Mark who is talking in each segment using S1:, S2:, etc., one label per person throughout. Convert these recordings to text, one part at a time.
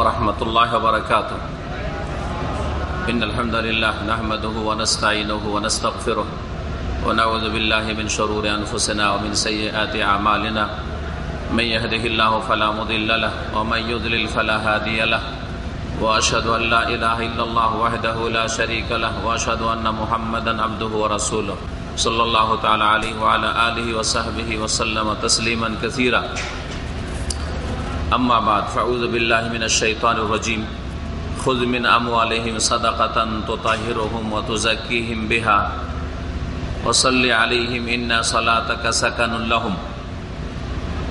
S1: ورحمۃ اللہ وبرکاتہ ان الحمد للہ نحمده ونستعینه ونستغفره ونعوذ بالله من شرور انفسنا ومن سیئات اعمالنا من يهده الله فلا مضل له ومن يضلل فلا هادي له. واشهد ان لا اله الا الله وحده لا شريك له محمدا عبده ورسوله. صلی اللہ تعالیٰ علیہ وعلى وسلم تسلیما كثيرا. আম্মা বাদ ফাউজ বিল্লাহ মিনা শৈতান রাজিম। খুদ মিন আমু আলহিম সাদাকাতান তো তাহির ওহম অতজাকিহিম বেহা ওসল্লি আলিহিম ইন্না সালাত কাসাকানুল্লাহম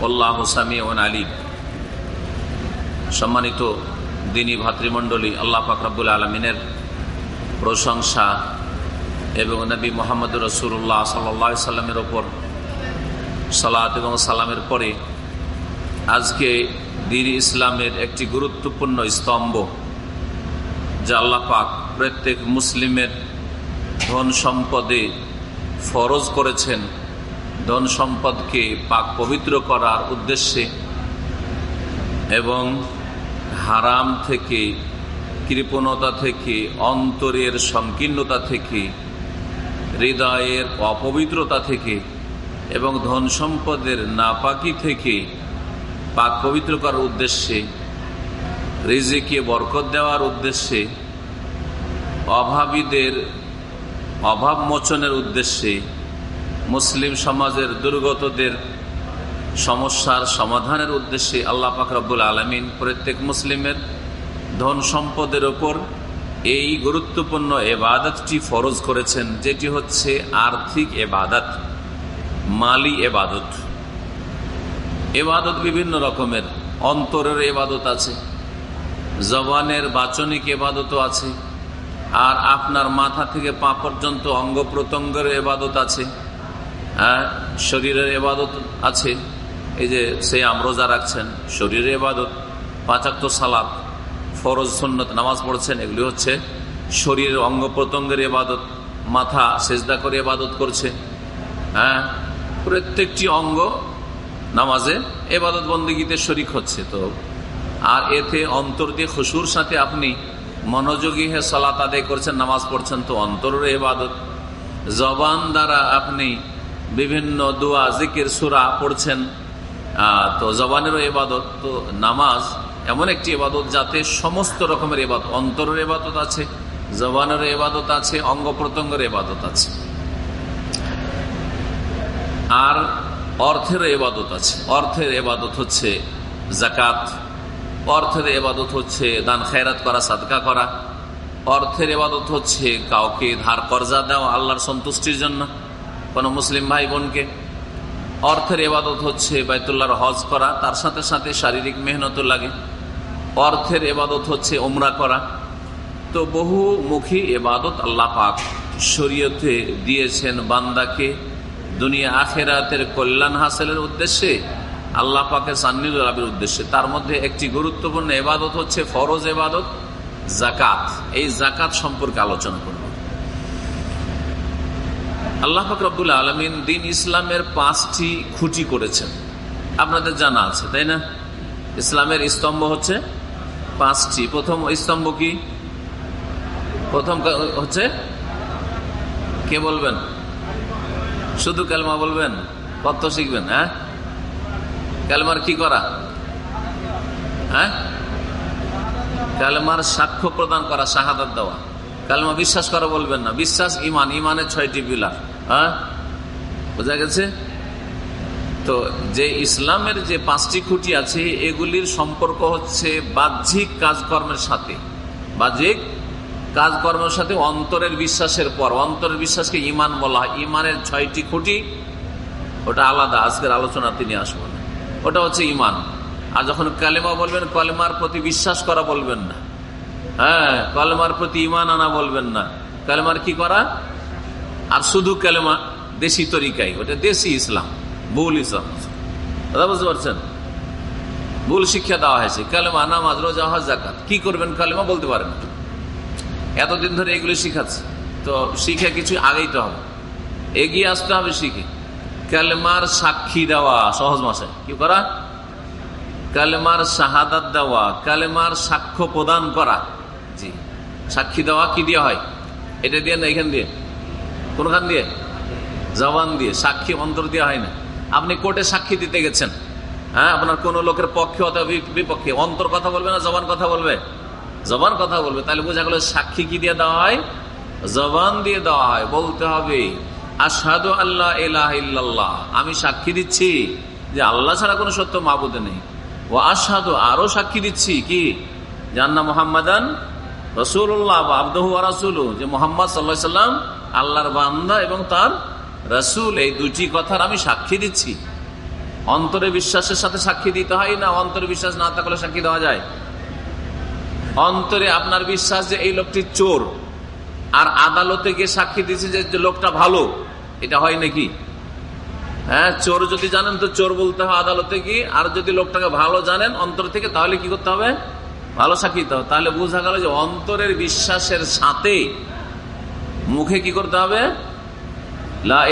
S1: আল্লাহ সামি ওন আলী সম্মানিত দিনী ভাতৃমণ্ডলী, আল্লাহ ফাকরাবুল আলমিনের প্রশংসা এবং নবী মোহাম্মদ রসুল্লাহ সাল্লা সাল্লামের ওপর সালাত এবং সালামের পরে আজকে দিন ইসলামের একটি গুরুত্বপূর্ণ স্তম্ভ, যা আল্লাহ পাক প্রত্যেক মুসলিমের ধন সম্পদে ফরজ করেছেন। ধন সম্পদকে পাক পবিত্র করার উদ্দেশ্যে এবং হারাম থেকে, কৃপণতা থেকে, অন্তরের সংকীর্ণতা থেকে, হৃদয়ের অপবিত্রতা থেকে এবং ধন সম্পদের নাপাকি থেকে পাক পবিত্র করার উদ্দেশ্যে, রিজিকে বরকত দেওয়ার উদ্দেশ্যে, অভাবীদের অভাব মোচনের উদ্দেশ্যে, মুসলিম সমাজের দুর্গতদের সমস্যার সমাধানের উদ্দেশ্যে আল্লাহ পাকরাবুল আলমিন প্রত্যেক মুসলিমের ধন সম্পদের ওপর এই গুরুত্বপূর্ণ এবাদতটি ফরজ করেছেন, যেটি হচ্ছে আর্থিক এবাদত, মালি এবাদত। এবাদত বিভিন্ন রকমের। অন্তরের এবাদত আছে, জবানের বাচনিক এবাদতও আছে, আর আপনার মাথা থেকে পা পর্যন্ত অঙ্গ প্রত্যঙ্গের এবাদত আছে হ্যাঁ শরীরের এবাদত আছে। এই যে সে আমরোজা রাখছেন, শরীরের এবাদত পাঁচাত্ত সালাদ ফরজ, সন্নত, নামাজ পড়ছেন, এগুলি হচ্ছে শরীরের অঙ্গ প্রত্যঙ্গের এবাদত, মাথা সেজদা করে এবাদত করছে। হ্যাঁ প্রত্যেকটি অঙ্গ নামাজে এবাদত বন্দীগীতে শরিক হচ্ছে তো। আর এতে অন্তর দিয়ে খুশুর সাথে আপনি মনোযোগী হে সলাত আদায় করছেন, নামাজ পড়ছেন, তো অন্তরের এবাদত। জবান দ্বারা আপনি বিভিন্ন দোয়া, জিকির, সুরা পড়ছেন তো জবানেরও এবাদত। তো নামাজ এমন একটি এবাদত যাতে সমস্ত রকমের এবাদত, অন্তরের এবাদত আছে জবানের এবাদত আছে, অঙ্গ প্রত্যঙ্গের এবাদত আছে। আর অর্থের এবাদত আছে। অর্থের এবাদত হচ্ছে জাকাত অর্থের এবাদত হচ্ছে দান খায়রাত করা, সাদকা করা। অর্থের এবাদত হচ্ছে কাউকে ধার কর্জা দেওয়া আল্লাহর সন্তুষ্টির জন্য, কোন মুসলিম ভাই বোনকে অর্থের এবাদত হচ্ছে বাইতুল্লাহর হজ করা, তার সাথে সাথে শারীরিক মেহনত লাগে। অর্থের এবাদত হচ্ছে ওমরা করা। তো বহুমুখী এবাদত আল্লাহ পাক শরীয়তে দিয়েছেন বান্দাকে দুনিয়া আখেরাতের কল্যাণ হাসিলের উদ্দেশ্যে আল্লাহ পাকের সান্নিধ্য লাভের উদ্দেশ্যে। তার মধ্যে একটি গুরুত্বপূর্ণ এবাদত হচ্ছে ফরজ এবাদত জাকাত এই জাকাত সম্পর্কে আলোচনা করব। আল্লাহ ফাকরাবুল আলমিন দিন ইসলামের পাঁচটি খুঁটি করেছেন। আপনাদের জানা আছে, তাই না? ইসলামের স্তম্ভ হচ্ছে পাঁচটি। প্রথম স্তম্ভ কি? প্রথম হচ্ছে? কে বলবেন? শুধু ক্যালমা বলবেন? কত শিখবেন হ্যাঁ? ক্যালমার কি করা? হ্যাঁ? কালমার সাক্ষ্য প্রদান করা, শাহাদাত দেওয়া। কালমা বিশ্বাস করা বলবেন না। বিশ্বাস, ইমান। ইমানের ছয়টি পিলার হ্যাঁ? বোঝা গেছে? তো যে ইসলামের যে পাঁচটি খুঁটি আছে, এগুলির সম্পর্ক হচ্ছে বাহ্যিক কাজকর্মের সাথে। বাহ্যিক কাজকর্মের সাথে অন্তরের বিশ্বাসের পর। অন্তরের বিশ্বাসকে ইমান বলা হয়। ইমানের ছয়টি খুঁটি, ওটা আলাদা। আজকের আলোচনা তিনি আসবেন। ওটা হচ্ছে ইমান আর যখন কালেমা বলবেন, কলেমার প্রতি বিশ্বাস করা বলবেন না। হ্যাঁ কলেমার প্রতি ইমান আনা বলবেন না। কালেমার কি করা? আর শুধু কালেমা, দেশি তরিকাই ওটা দেশি ইসলাম, ভুল ইসলাম। দাদা বুঝতে পারছেন? ভুল শিক্ষা দেওয়া হয়েছে। কালেমা, নামাজ, রোজা, হজ জাকাত কি করবেন কালেমা বলতে পারেন? এতদিন ধরে এগুলো শিখাচ্ছে। তো শিখে কিছু আগেই তো হবে। এগিয়ে আসতে হবে শিখে। কালেমার সাক্ষী দেওয়া সহজ মাসে। কি করা? কালেমার শাহাদাত দেওয়া, কালেমার সাক্ষ্য প্রদান করা। জি। সাক্ষী দেওয়া কি দিয়ে হয়? এটা দিয়ে না এখান দিয়ে? কোনখান দিয়ে? জবান দিয়ে। সাক্ষী অন্তর দিয়ে হয় না। আপনি কোর্টে সাক্ষী দিতে গেছেন। হ্যাঁ আপনার কোন লোকের পক্ষে অথবা বিপক্ষে। অন্তর কথা বলবে না, জবান কথা বলবে? জবান কথা বলবে, তাহলে বোঝা গেল সাক্ষী কি দিয়ে দেওয়া হয়? জবান দিয়ে দেওয়া হয়, বলতে হবে আসাদু আল্লাহ এলাহ ইল্লাল্লাহ। আমি সাক্ষী দিচ্ছি যে আল্লাহ ছাড়া কোনো সত্য মাবুদ নেই। ও আসাদু আরও সাক্ষী দিচ্ছি, কি? জান্না মোহাম্মদান রসুল্লাহ আব্দহু রাসুল যে মোহাম্মদ সাল্লাহ সাল্লাম আল্লাহর বান্দা এবং তার রসুল, এই দুটি কথার আমি সাক্ষী দিচ্ছি। অন্তরে বিশ্বাসের সাথে সাক্ষী দিতে হয় না, অন্তরে বিশ্বাস না থাকলে সাক্ষী দেওয়া যায়। অন্তরে আপনার বিশ্বাস যে এই লোকটি চোর, আর আদালতে গিয়ে সাক্ষী দিচ্ছে যে লোকটা ভালো, এটা হয় নাকি? হ্যাঁ চোর যদি জানেন তো চোর বলতে হবে আদালতে গিয়ে, আর যদি লোকটাকে ভালো জানেন অন্তর থেকে, তাহলে কি করতে হবে? ভালো সাক্ষী দিতে হবে। তাহলে বোঝা গেল যে অন্তরের বিশ্বাসের সাথে মুখে কি করতে হবে? লাহ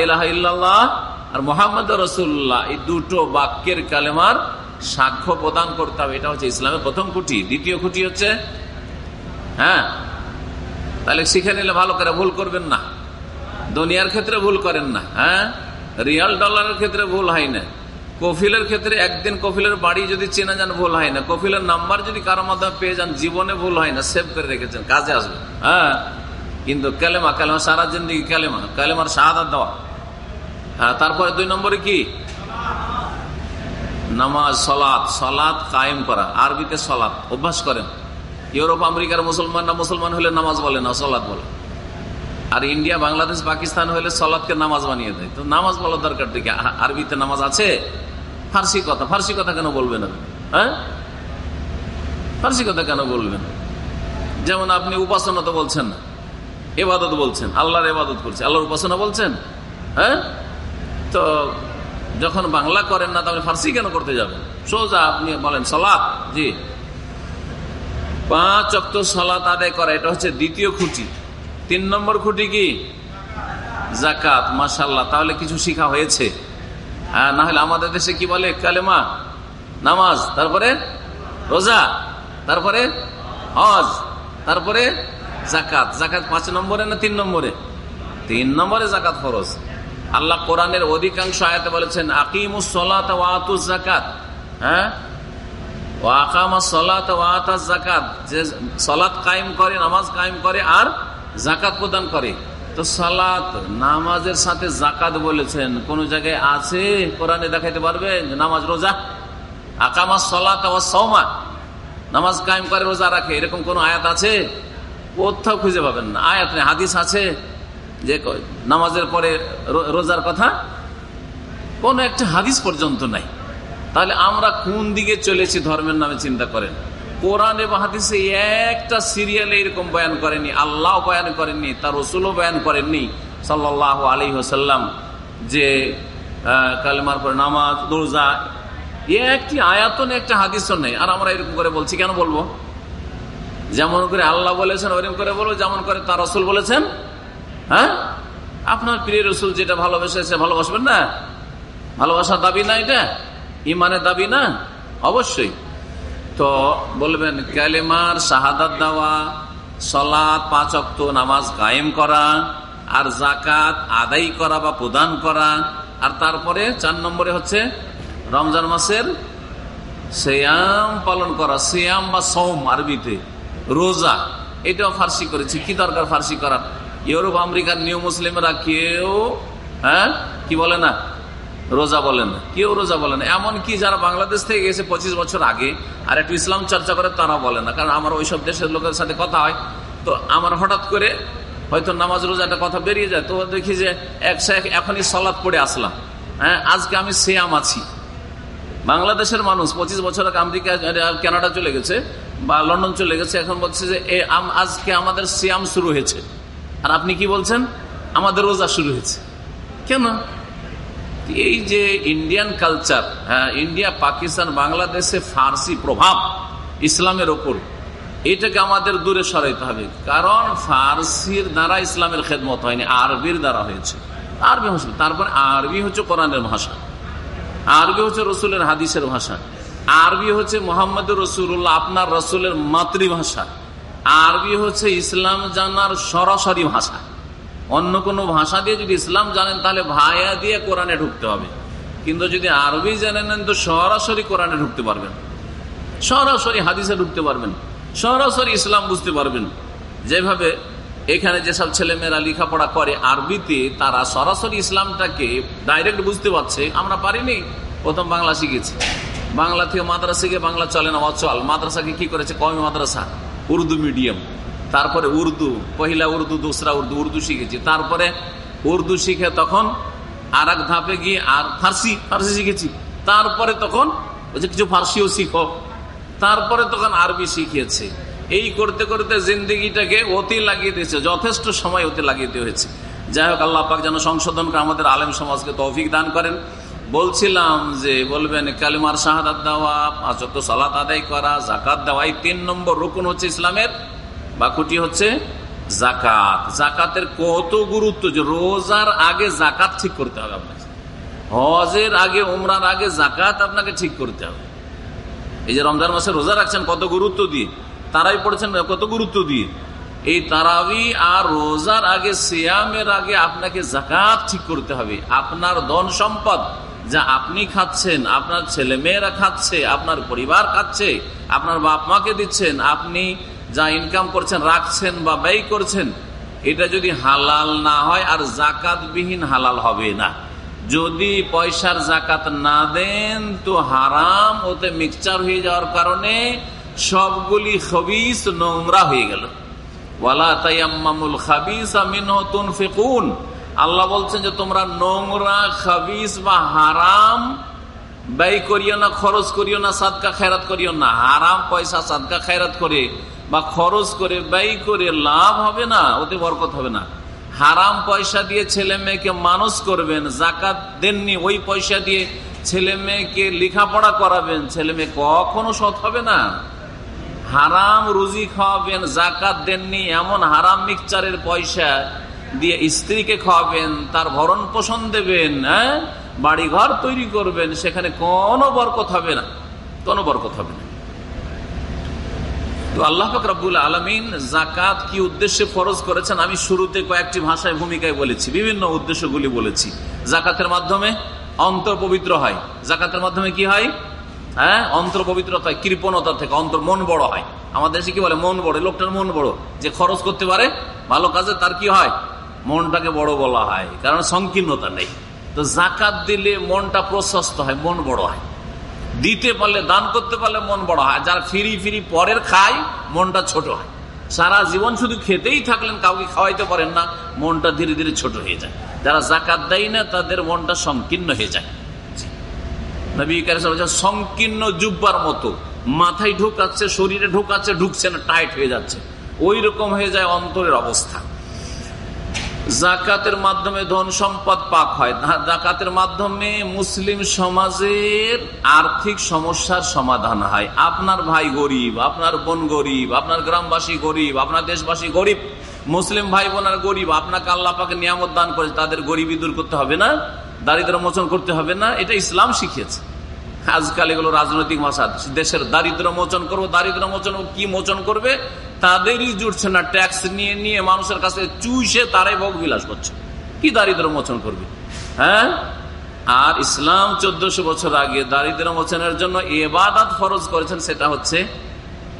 S1: আর মোহাম্মদ রসুল্লাহ এই দুটো বাক্যের কালেমার সাক্ষ্য প্রদান করতে হবে। এটা হচ্ছে ইসলামের প্রথম খুঁটি। দ্বিতীয় খুঁটি হচ্ছে হ্যাঁ? তাহলে শিখে নিলে ভালো করে ভুল করবেন না। দুনিয়ার ক্ষেত্রে ভুল করেন না হ্যাঁ? রিয়াল ডলারের ক্ষেত্রে ভুল হয় না। কফিলের ক্ষেত্রে একদিন কফিলের বাড়ি যদি চেনা যান, ভুল হয় না। কফিলের নাম্বার যদি কারও মাধ্যমে পেয়ে যান, জীবনে ভুল হয় না। সেভ করে রেখেছেন, কাজে আসবে হ্যাঁ? কিন্তু কালেমা কালেমা সারা জিন্দিগি কালেমা, কালেমার শাহাদ দেওয়া। হ্যাঁ তারপরে দুই নম্বরে কি? নামাজ সলাৎ সলাৎ কায়েম করা, আরবিতে সলাৎ অভ্যাস করেন। ইউরোপ, আমেরিকার মুসলমানরা মুসলমান হলে নামাজ বলে না সলাৎ বলে। আর ইন্ডিয়া, বাংলাদেশ, পাকিস্তান হলে সলাৎকে নামাজ বানিয়ে দেয়। তো নামাজ বলার দরকার থেকে আরবিতে নামাজ আছে? ফার্সি কথা ফার্সি কথা কেন বলবেন হ্যাঁ? ফার্সি কথা কেন বলবেন? যেমন আপনি উপাসনা তো বলছেন না, এবাদত বলছেন, আল্লাহর এবাদত করছে, আল্লাহর উপাসনা বলছেন? হ্যাঁ? তো যখন বাংলা করেন না, তাহলে ফার্সি কেন করতে যাবেন? সোজা আপনি বলেন সলাৎ জি। পাঁচ অক্ত সলাৎ আদায় করা, এটা হচ্ছে দ্বিতীয় খুঁটি। তিন নম্বর খুঁটি কি? জাকাত মাসাল্লাহ তাহলে কিছু শিখা হয়েছে। হ্যাঁ না হলে আমাদের দেশে কি বলে? কালেমা, নামাজ, তারপরে রোজা, তারপরে হজ, তারপরে জাকাত জাকাত পাঁচ নম্বরে না তিন নম্বরে? তিন নম্বরে জাকাত ফরজ। আল্লাহ কোরআনের অধিকাংশ আয়াতে বলেছেন, আকিমুস সলাত ওয়াতুস জাকাত হ্যাঁ? জাকাত যে কায়েম করে, নামাজ কায়েম করে আর প্রদান করে। তো সালাত নামাজের সাথে জাকাত বলেছেন, কোন জায়গায় আছে? কোরআনে নামাজ রোজা? আকামা সলাত নামাজ কায়েম করে রোজা রাখে। এরকম কোন আয়াত আছে? কোথাও খুঁজে পাবেন না। আয়াত হাদিস আছে। যে নামাজের পরে রোজার কথা, কোন একটা হাদিস পর্যন্ত নাই। তাহলে আমরা কোন দিকে চলেছি ধর্মের নামে চিন্তা করেন? কোরআন এবং হাদিসে একটা সিরিয়ালে এরকম বয়ান করেনি, আল্লাহ বয়ান করেননি, তার রসুলও বয়ান করেননি সাল্লাহ আলী হোসাল্লাম যে কালেমার পরে নামাজ দোরজা এ একটি আয়াতন একটা হাদিসও নেই। আর আমরা এরকম করে বলছি, কেন বলব? যেমন করে আল্লাহ বলেছেন, ওরকম করে বলব, যেমন করে তার রসুল বলেছেন হ্যাঁ? আপনার প্রিয় রসুল যেটা ভালোবেসেছে ভালোবাসবেন না? ভালোবাসার দাবি না এটা? ইমানের দাবি না? অবশ্যই। তো বলবেন ক্যালেমার শাহাদাত দেওয়া সলাদ পাঁচ অক্ত নামাজ কায়েম করা, আর জাকাত আদায় করা বা প্রদান করা, আর তারপরে চার নম্বরে হচ্ছে রমজান মাসের শ্যাম পালন করা শ্যাম বা সোম আরবিতে, রোজা, এটাও ফার্সি করেছে। কি দরকার ফার্সি করার? ইউরোপ আমেরিকার নিউ মুসলিমরা কেউ হ্যাঁ? কি বলে না? রোজা বলেন কেউ রোজা বলেন এমন কি যারা বাংলাদেশ থেকে গেছে পঁচিশ বছর আগে আর একটু ইসলাম চর্চা করে, তারা বলে না। কারণ আমার ওইসব দেশের লোকের সাথে কথা হয়। তো আমার হঠাৎ করে হয়তো নামাজ রোজা একটা কথা বেরিয়ে যায়। তো দেখি যে এক একশো এখনই সলাদ পড়ে আসলাম। হ্যাঁ আজকে আমি সেয়াম আছি। বাংলাদেশের মানুষ পঁচিশ বছর আগে আমেরিকা কানাডা চলে গেছে বা লন্ডন চলে গেছে। এখন বলছে যে আজকে আমাদের সিয়াম শুরু হয়েছে। আর আপনি কি বলছেন? আমাদের রোজা শুরু হয়েছে। কেন? এই যে ইন্ডিয়ান কালচার হ্যাঁ ইন্ডিয়া পাকিস্তান বাংলাদেশে ফার্সি প্রভাব ইসলামের ওপর, এটাকে আমাদের দূরে সরাইতে হবে। কারণ ফার্সির দ্বারা ইসলামের খেদমত হয়নি, আরবির দ্বারা হয়েছে। আরবি ভাষা, তারপরে আরবি হচ্ছে কোরআনের ভাষা। আরবি হচ্ছে রসুলের হাদিসের ভাষা। আরবি হচ্ছে মোহাম্মদ রসুল্লাহ আপনার রসুলের মাতৃভাষা। আরবি হচ্ছে ইসলাম জানার সরাসরি ভাষা। অন্য কোনো ভাষা দিয়ে যদি ইসলাম জানেন, তাহলে ভায়া দিয়ে কোরআনে ঢুকতে হবে। কিন্তু যদি আরবি জানেন তো সরাসরি কোরআনে ঢুকতে পারবেন। সরাসরি হাদিসে ঢুকতে পারবেন। সরাসরি ইসলাম বুঝতে পারবেন। যেভাবে এখানে যেসব ছেলেমেয়েরা লেখাপড়া করে আরবিতে, তারা সরাসরি ইসলামটাকে ডাইরেক্ট বুঝতে পারছে। আমরা পারিনি, প্রথম বাংলা শিখেছি। বাংলা থেকে মাদ্রাসা শিখে বাংলা চলে না, অচল। মাদ্রাসাকে কি করেছে? কমি মাদ্রাসা। উর্দু মিডিয়াম। তারপরে উর্দু, পহিলা উর্দু, দোসরা উর্দু উর্দু শিখেছি। তারপরে উর্দু শিখে তখন আর এক ধাপে গিয়ে আর ফার্সি ফার্সি শিখেছি। তারপরে তখন বলছে কিছু ফার্সিও শিখো। তারপরে তখন আরবি শিখিয়েছে এই করতে করতে জিন্দিগিটাকে অতি লাগিয়ে দিয়েছে। যথেষ্ট সময় অতি লাগিয়ে দিয়ে হয়েছে যাই হোক, আল্লাহ পাক যেন সংশোধন করে আমাদের আলেম সমাজকে তৌফিক দান করেন। বলছিলাম যে বলবেন, কালিমার শাহাদ দেওয়া পাঁচত সালাত আদায় করা জাকাত দেওয়া, এই তিন নম্বর রুকুন হচ্ছে ইসলামের, বাকুটি হচ্ছে জাকাত জাকাতের কত গুরুত্ব যে রোজার আগে জাকাত ঠিক করতে হবে আপনাকে। হজের আগে, উমরার আগে জাকাত আপনাকে ঠিক করতে হবে। এই যে রমজান মাসে রোজা রাখছেন, কত গুরুত্ব দিয়ে? তারাই পড়েছেন, কত গুরুত্ব দিয়ে? এই তারাবি আর রোজার আগে, সিয়ামের আগে আপনাকে জাকাত ঠিক করতে হবে। আপনার ধন সম্পদ যা আপনি খাচ্ছেন, আপনার ছেলে মেয়েরা খাচ্ছে, আপনার পরিবার খাচ্ছে, আপনার বাপ মাকে দিচ্ছেন, আপনি যা ইনকাম করছেন, রাখছেন বা ব্যয় করছেন, এটা যদি হালাল না হয়, আর জাকাত বিহীন হালাল হবে না। যদি পয়সার জাকাত না দেন, তো হারাম, ওতে মিক্সচার হয়ে যাওয়ার কারণে সবগুলি খবিস নোংরা হয়ে গেল। ওয়ালা তাইয়াম্মামুল খাবিস আমিন ফেকুন আল্লাহ বলছেন যে, তোমরা নোংরা খাবিস বা হারাম ব্যয় করিও না, খরচ করিও না, সাদকা খেরাত করিও না। হারাম পয়সা, সাদকা খেরাত করে বা খরচ করে, ব্যয় করে লাভ হবে না, ওতে বরকত হবে না। হারাম পয়সা দিয়ে ছেলে মেয়েকে মানুষ করবেন জাকাত দেননি, ওই পয়সা দিয়ে ছেলে মেয়েকে লেখাপড়া করাবেন, ছেলে মেয়ে কখনো সৎ হবে না। হারাম রুজি খাওয়াবেন জাকাত দেননি, এমন হারাম মিক্সচারের পয়সা দিয়ে স্ত্রীকে খাওয়াবেন, তার ভরণ পোষণ দেবেন হ্যাঁ? বাড়ি ঘর তৈরি করবেন, সেখানে কোনো বরকত হবে না। কোনো বরকত হবে না। তো আল্লাহ ফকরাবুল আলমিন জাকাত কি উদ্দেশ্যে ফরজ করেছেন? আমি শুরুতে কয়েকটি ভাষায় ভূমিকায় বলেছি, বিভিন্ন উদ্দেশ্যগুলি বলেছি। জাকাতের মাধ্যমে অন্তর পবিত্র হয়। জাকাতের মাধ্যমে কি হয়? হ্যাঁ? অন্তর পবিত্রতা, কৃপণতা থেকে অন্তর মন বড় হয়। আমাদের দেশে কি বলে? মন বড়। লোকটার মন বড়। যে খরচ করতে পারে, ভালো কাজে তার কি হয়? মনটাকে বড় বলা হয়, কারণ সংকীর্ণতা নেই। তো জাকাত দিলে মনটা প্রশস্ত হয়, মন বড় হয়। দিতে পারলে, দান করতে পারলে মন বড় হয়। যারা ফিরি ফিরি পরের খায়, মনটা ছোট হয়। সারা জীবন শুধু খেতেই থাকলেন, কাউকে খাওয়াইতে পারেন না, মনটা ধীরে ধীরে ছোট হয়ে যায়। যারা জাকাত দেয় না, তাদের মনটা সংকীর্ণ হয়ে যায়। সংকীর্ণ জুব্বার মতো, মাথায় ঢুকাচ্ছে, শরীরে ঢুকাচ্ছে, ঢুকছে না, টাইট হয়ে যাচ্ছে। ওই রকম হয়ে যায় অন্তরের অবস্থা। জাকাতের মাধ্যমে ধন সম্পদ পাক হয়। জাকাতের মাধ্যমে মুসলিম সমাজের আর্থিক সমস্যার সমাধান হয়। আপনার ভাই গরিব, আপনার বোন গরিব, আপনার গ্রামবাসী গরিব, আপনার দেশবাসী গরিব, মুসলিম ভাই বোনার গরিব, আপনাকে আল্লাহ পাকে নিয়ামত দান করে তাদের গরিবি দূর করতে হবে না, দারিদ্র মোচন করতে হবে না, এটা ইসলাম শিখিয়েছে। আজকাল এগুলো রাজনৈতিক ভাষা দেশের দারিদ্র মোচন করব, দারিদ্র মোচন কি মোচন করবে? তাদেরই জুটছে না ট্যাক্স নিয়ে নিয়ে মানুষের কাছে চুইসে তারাই ভোগ বিলাস করছে। কি দারিদ্র মোচন করবে? হ্যাঁ? আর ইসলাম চোদ্দশো বছর আগে দারিদ্র মোচনের জন্য এবাদাত ফরজ করেছেন, সেটা হচ্ছে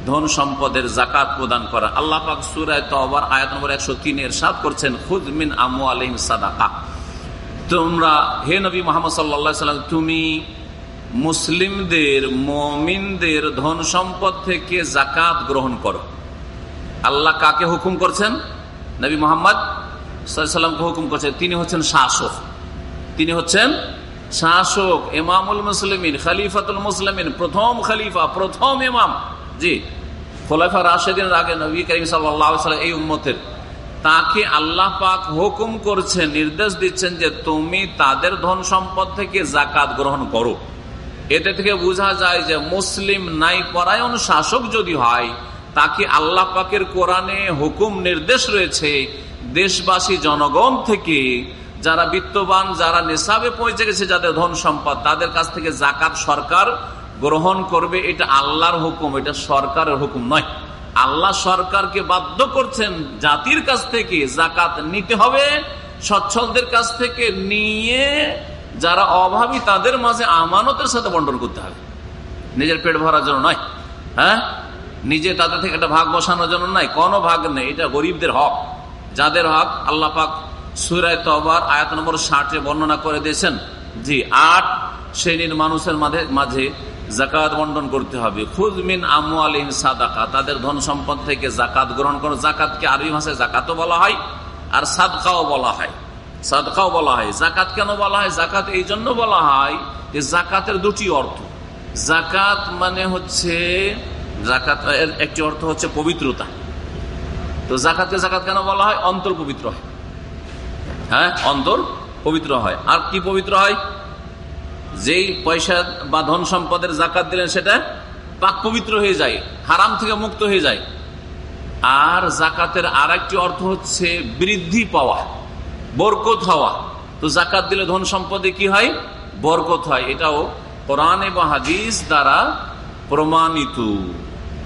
S1: ধন সম্পদের জাকাত প্রদান করা। আল্লাহ পাক সুরায় আয়াত নম্বর একশো তিনের সাত করছেন খুদমিন আমু আলহিম সাদাকা। তোমরা হে নবী মোহাম্মদ সাল্লা সাল্লাম তুমি মুসলিমদের, মমিনদের ধন সম্পদ থেকে জাকাত গ্রহণ করো। আল্লাহ কাকে হুকুম করছেন? নবী মোহাম্মদ সাল্লামকে হুকুম করছেন? তিনি হচ্ছেন শাসক। তিনি হচ্ছেন শাসক এমামুল মুসলিমিন, খালিফাতুল মুসলিমিন, প্রথম খালিফা, প্রথম এমাম জি, খোলাফা রাশেদিনের আগে নবী করিম সাল্লাম এই উম্মতের। তাকে আল্লাহ পাক হুকুম করছেন, নির্দেশ দিচ্ছেন যে তুমি তাদের ধন সম্পদ থেকে জাকাত গ্রহণ করো। এতে থেকে বোঝা যায় যে মুসলিম নাই পরায়ণ শাসক যদি হয় তাকে আল্লাহ পাকের কোরআনে হুকুম নির্দেশ রয়েছে, দেশবাসী জনগণ থেকে যারা বিত্তবান, যারা নেশাবে পৌঁছে গেছে, যাদের ধন সম্পদ, তাদের কাছ থেকে জাকাত সরকার গ্রহণ করবে, এটা আল্লাহর হুকুম, এটা সরকারের হুকুম নয়। আল্লাহ সরকারকে বাধ্য করছেন জাতির কাছ থেকে জাকাত নিতে হবে, সচ্ছলদের কাছ থেকে নিয়ে যারা অভাবী, তাদের মাঝে আমানতের সাথে বন্টন করতে হবে। নিজের পেট ভরার জন্য নয় হ্যাঁ? নিজে তাদের থেকে একটা ভাগ বসানোর জন্য নয় কোনো ভাগ নেই। এটা গরিবদের হক। যাদের হক আল্লাহ পাক সুরায় তবার আয়াত নম্বর ষাটে বর্ণনা করে দিয়েছেন, জি, আট শ্রেণির মানুষের মাঝে মাঝে জাকাত বন্টন করতে হবে। খুজমিন আমু আলিম সাদাকা, তাদের ধন সম্পদ থেকে জাকাত গ্রহণ করো। জাকাতকে আরবি ভাষায় জাকাতও বলা হয় আর সাদকাও বলা হয়। সাদকাও বলা হয়। জাকাত কেন বলা হয়? জাকাত এই জন্য বলা হয় যে জাকাতের দুটি অর্থ। জাকাত মানে হচ্ছে জাকাত একটি অর্থ হচ্ছে পবিত্রতা। তো জাকাতকে জাকাত কেন বলা হয়? অন্তর পবিত্র হয়। হ্যাঁ? অন্তর পবিত্র হয়। আর কি পবিত্র হয়? যেই পয়সা বা ধন সম্পদের জাকাত দিলেন, সেটা পাক পবিত্র হয়ে যায়, হারাম থেকে মুক্ত হয়ে যায়। আর জাকাতের আর একটি অর্থ হচ্ছে বৃদ্ধি পাওয়া, বরকত হওয়া। তো জাকাত দিলে ধন সম্পদে কি হয়? বরকত হয়। এটাও কোরআন এবং হাদিস দ্বারা প্রমাণিত।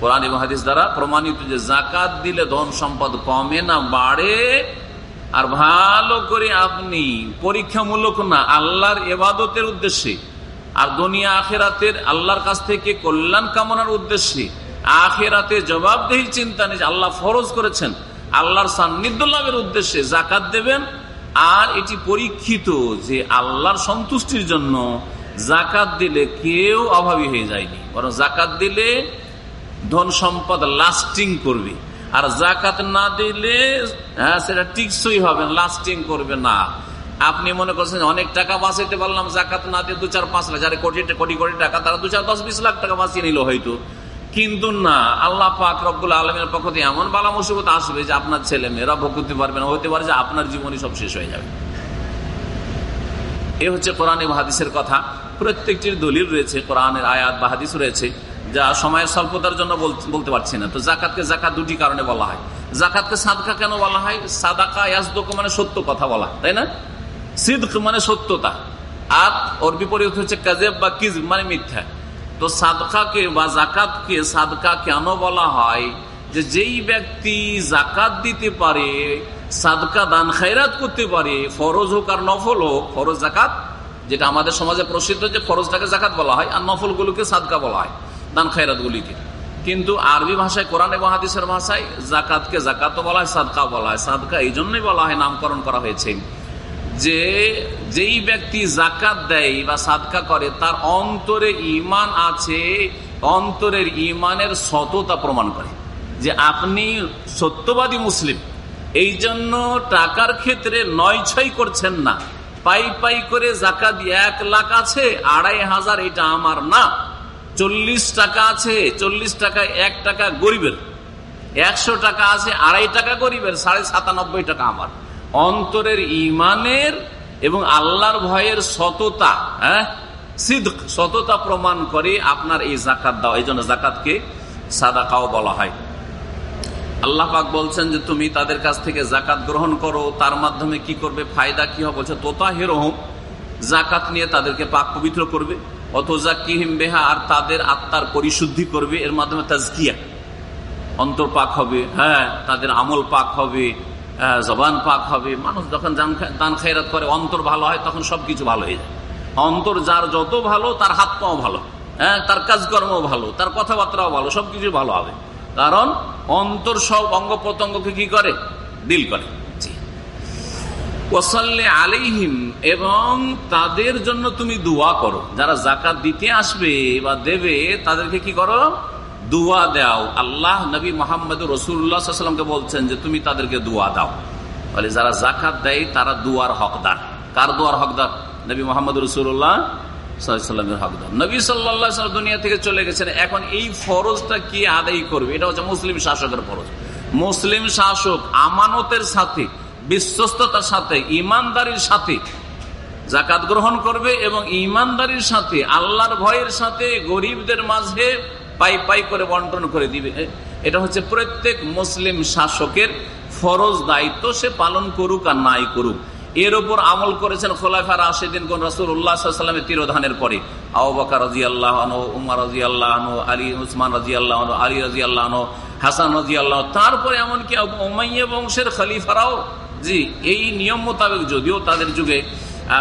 S1: কোরআন এবং হাদিস দ্বারা প্রমাণিত যে জাকাত দিলে ধন সম্পদ কমে না, বাড়ে। আর ভালো করে আপনি পরীক্ষামূলক না, আল্লাহর এবাদতের উদ্দেশ্যে। আর দুনিয়া, আখেরাতের আল্লাহর কাছ থেকে কল্যাণ কামনার উদ্দেশ্যে। আখেরাতে জবাবদেহির চিন্তা নেই আল্লাহ ফরজ করেছেন, আল্লাহর সান্নিধ্য লাভের উদ্দেশ্যে জাকাত দেবেন। আর এটি পরীক্ষিত যে আল্লাহর সন্তুষ্টির জন্য জাকাত দিলে কেউ অভাবী হয়ে যায়নি। বরং জাকাত দিলে ধন সম্পদ লাস্টিং করবে। আর জাকাত না দিলে হ্যাঁ সেটা টিকসই হবে লাস্টিং করবে না। আপনি মনে করছেন অনেক টাকা বাঁচাইতে পারলাম জাকাত না দিয়ে দু চার পাঁচ লাখ, যারা কোটি কোটি কোটি টাকা, তারা দু চার দশ বিশ লাখ টাকা বাঁচিয়ে নিল হয়তো। কিন্তু না, আল্লাহ পাক রব্বুল আলমের পক্ষ থেকে এমন বালা মুসিবত আসবে যে আপনার ছেলে মেয়েরা ভোগ করতে পারবে না হতে পারে যে আপনার জীবনই সব শেষ হয়ে যাবে। এ হচ্ছে কোরআন হাদিসের কথা। প্রত্যেকটির দলিল রয়েছে, কোরআনের আয়াত বা হাদিস রয়েছে। যা সময়ের স্বল্পতার জন্য বলতে পারছি না। তো জাকাতকে জাকাত দুটি কারণে বলা হয়। জাকাতকে সাদকা কেন বলা হয়? সাদাকা ইয়াসদক মানে সত্য কথা বলা, তাই না? সিদ্ক মানে সত্যতা। আর ওর বিপরীত হচ্ছে কাজেব বা কিজ মানে মিথ্যা। তো সাদকাকে বা জাকাতকে সাদকা কেন বলা হয়? যে যেই ব্যক্তি জাকাত দিতে পারে, সাদকা দান খায়রাত করতে পারে, ফরজ হোক আর নফল হোক, ফরজ জাকাত, যেটা আমাদের সমাজে প্রসিদ্ধ যে ফরজটাকে জাকাত বলা হয়, আর নফলগুলোকে সাদকা বলা হয়। দান খায়রাত গুলিকে কিন্তু আরবি ভাষায়, কোরআন এবং হাদিসের ভাষায় জাকাতকে জাকাত বলা হয় সাদকা বলা হয়। সাদকা এই জন্যই বলা হয়, নামকরণ করা হয়েছে যে যেই ব্যক্তি জাকাত দেয় বা সাদকা করে, তার অন্তরে ইমান আছে, অন্তরের ইমানের সততা প্রমাণ করে যে আপনি সত্যবাদী মুসলিম। এই জন্য টাকার ক্ষেত্রে নয় ছয় করছেন না। পাই পাই করে জাকাত এক লাখ আছে, আড়াই হাজার, এটা আমার না। চল্লিশ টাকা আছে, চল্লিশ টাকা এক টাকা গরিবের। একশো টাকা আছে, আড়াই টাকা গরিবের, সাড়ে সাতানব্বই টাকা আমার। অন্তরের ইমানের এবং আল্লাহর ভয়ের সততা হ্যাঁ? সিদ্ধ সততা প্রমাণ করে আপনার এই জাকাত দাও। এই জন্য জাকাতকে সাদাকাও বলা হয়। আল্লাহ পাক বলছেন যে তুমি তাদের কাছ থেকে জাকাত গ্রহণ করো, তার মাধ্যমে কি করবে? ফায়দা কি হবে? বলছে তোতা হেরোহম জাকাত নিয়ে তাদেরকে পাক পবিত্র করবে। অথজা কিহিম বেহা, আর তাদের আত্মার পরিশুদ্ধি করবে, এর মাধ্যমে তাজকিয়া। অন্তর পাক হবে হ্যাঁ তাদের আমল পাক হবে জবান পাক হবে। মানুষ যখন দান খায়রাত করে, অন্তর ভালো হয়, তখন সবকিছু ভালো হয়ে যায়। অন্তর যার যত ভালো, তার হাত পাও ভালো হ্যাঁ তার কাজকর্ম ভালো, তার কথাবার্তাও ভালো, সবকিছু ভালো হবে। কারণ অন্তর সব অঙ্গ প্রত্যঙ্গকে কি করে? দিল করে। ওসাল্লে আলিহিম এবং তাদের জন্য তুমি দোয়া করো। যারা জাকাত দিতে আসবে বা দেবে, তাদেরকে কি করো? দোয়া দাও। আল্লাহ নবী মোহাম্মদ রসুল্লাহামকে বলছেন যে, তুমি তাদেরকে দোয়া দাও। বলে, যারা জাকাত দেয়, তারা দুয়ার হকদার। কার দুয়ার হকদার? নবী মোহাম্মদ রসুল্লাহ সাল্লামের হকদার। নবী সাল্লাহ দুনিয়া থেকে চলে গেছেন। এখন এই ফরজটা কি আদায় করবে? এটা হচ্ছে মুসলিম শাসকের ফরজ। মুসলিম শাসক আমানতের সাথে বিশ্বস্ততার সাথে, ইমানদারির সাথে জাকাত গ্রহণ করবে এবং ইমানদারির সাথে, আল্লাহর ভয়ের সাথে গরিবদের মাঝে পাই পাই করে বন্টন করে দিবে। এটা হচ্ছে প্রত্যেক মুসলিম শাসকের ফরজ দায়িত্ব, সে পালন করুক আর নাই করুক। এর উপর আমল করেছেন খোলাফা রাশেদিন কোন রসুল উল্লাহামের তিরোধানের পরে। আবাকা রাজি আল্লাহ উমার রাজি আল্লাহ আলী, উসমান রাজি আল্লাহ আলী রাজি আল্লাহ হাসান রাজি আল্লাহ তারপরে এমনকি ওমাইয়া বংশের খলিফারাও জি, এই নিয়ম মোতাবেক যদিও তাদের যুগে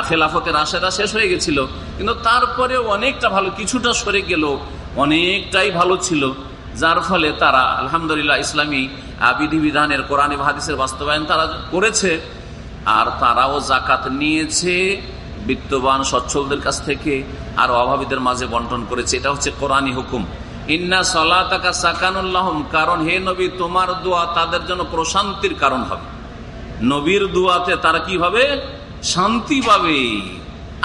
S1: খেলাফতের আশাটা শেষ হয়ে গেছিল, কিন্তু তারপরে অনেকটা ভালো, কিছুটা সরে গেল অনেকটাই ভালো ছিল, যার ফলে তারা, আলহামদুলিল্লাহ, ইসলামী বিধিবিধানের কোরআন হাদিসের বাস্তবায়ন তারা করেছে, আর তারাও জাকাত নিয়েছে, বিত্তবান, সচ্ছলদের কাছ থেকে, আর অভাবীদের মাঝে বন্টন করেছে, এটা হচ্ছে কোরআনী হুকুম। ইন্না সলাতাকা সাকানুল্লাহম, কারণ হে নবী, তোমার দোয়া তাদের জন্য প্রশান্তির কারণ হবে। নবীর দোয়াতে তারা কি হবে শান্তি পাবে?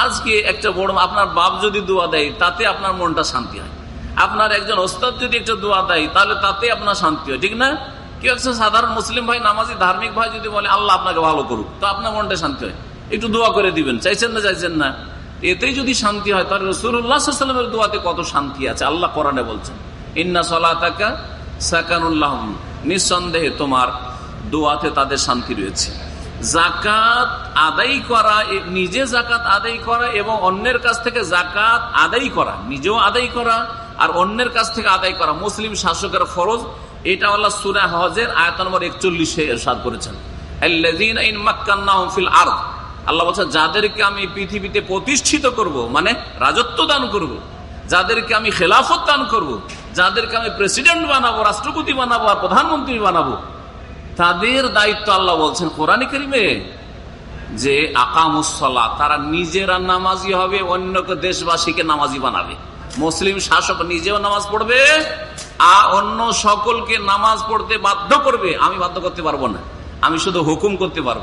S1: আজকে একটা বড় আপনার বাপ যদি দোয়া দেয়, তাতে আপনার মনটা শান্তি হয়। আপনার একজন ওস্তাদ যদি একটা দোয়া দেয়, তাহলে তাতে আপনার শান্তি হয়, ঠিক না? কেউ একজন সাধারণ মুসলিম ভাই, নামাজি, ধার্মিক ভাই যদি বলে, আল্লাহ আপনাকে ভালো করুক তো আপনার মনটা শান্তি হয়। একটু দোয়া করে দিবেন, চাইছেন না চাইছেন না? এতেই যদি শান্তি হয়, তাহলে রসুল্লাহামের দোয়াতে কত শান্তি আছে, আল্লাহ কোরআনে বলছেন। ইন্না সলাতাকা সাকানুল্লাহ নিঃসন্দেহে তোমার দোয়াতে তাদের শান্তি রয়েছে জাকাত আদায় করা নিজে জাকাত আদায় করা এবং অন্যের কাছ থেকে জাকাত আদায় করা, নিজেও আদায় করা আর অন্যের কাছ থেকে আদায় করা, মুসলিম শাসকের ফরজ, এটা আল্লাহ সুরা হজের আয়ত নম্বর একচল্লিশে এরশাদ করেছেন আল্লাহ যাদেরকে আমি পৃথিবীতে প্রতিষ্ঠিত করব মানে রাজত্ব দান করব। যাদেরকে আমি খেলাফত দান করব। যাদেরকে আমি প্রেসিডেন্ট বানাবো, রাষ্ট্রপতি বানাবো আর প্রধানমন্ত্রী বানাবো তাদের দায়িত্ব আল্লাহ বলছেন কোরআন করিমে যে আকামুসলা তারা নিজেরা নামাজি হবে, অন্যকে দেশবাসীকে নামাজি বানাবে। মুসলিম শাসক নিজেও নামাজ পড়বে, আর অন্য সকলকে নামাজ পড়তে বাধ্য করবে। আমি বাধ্য করতে পারব না। আমি শুধু হুকুম করতে পারব।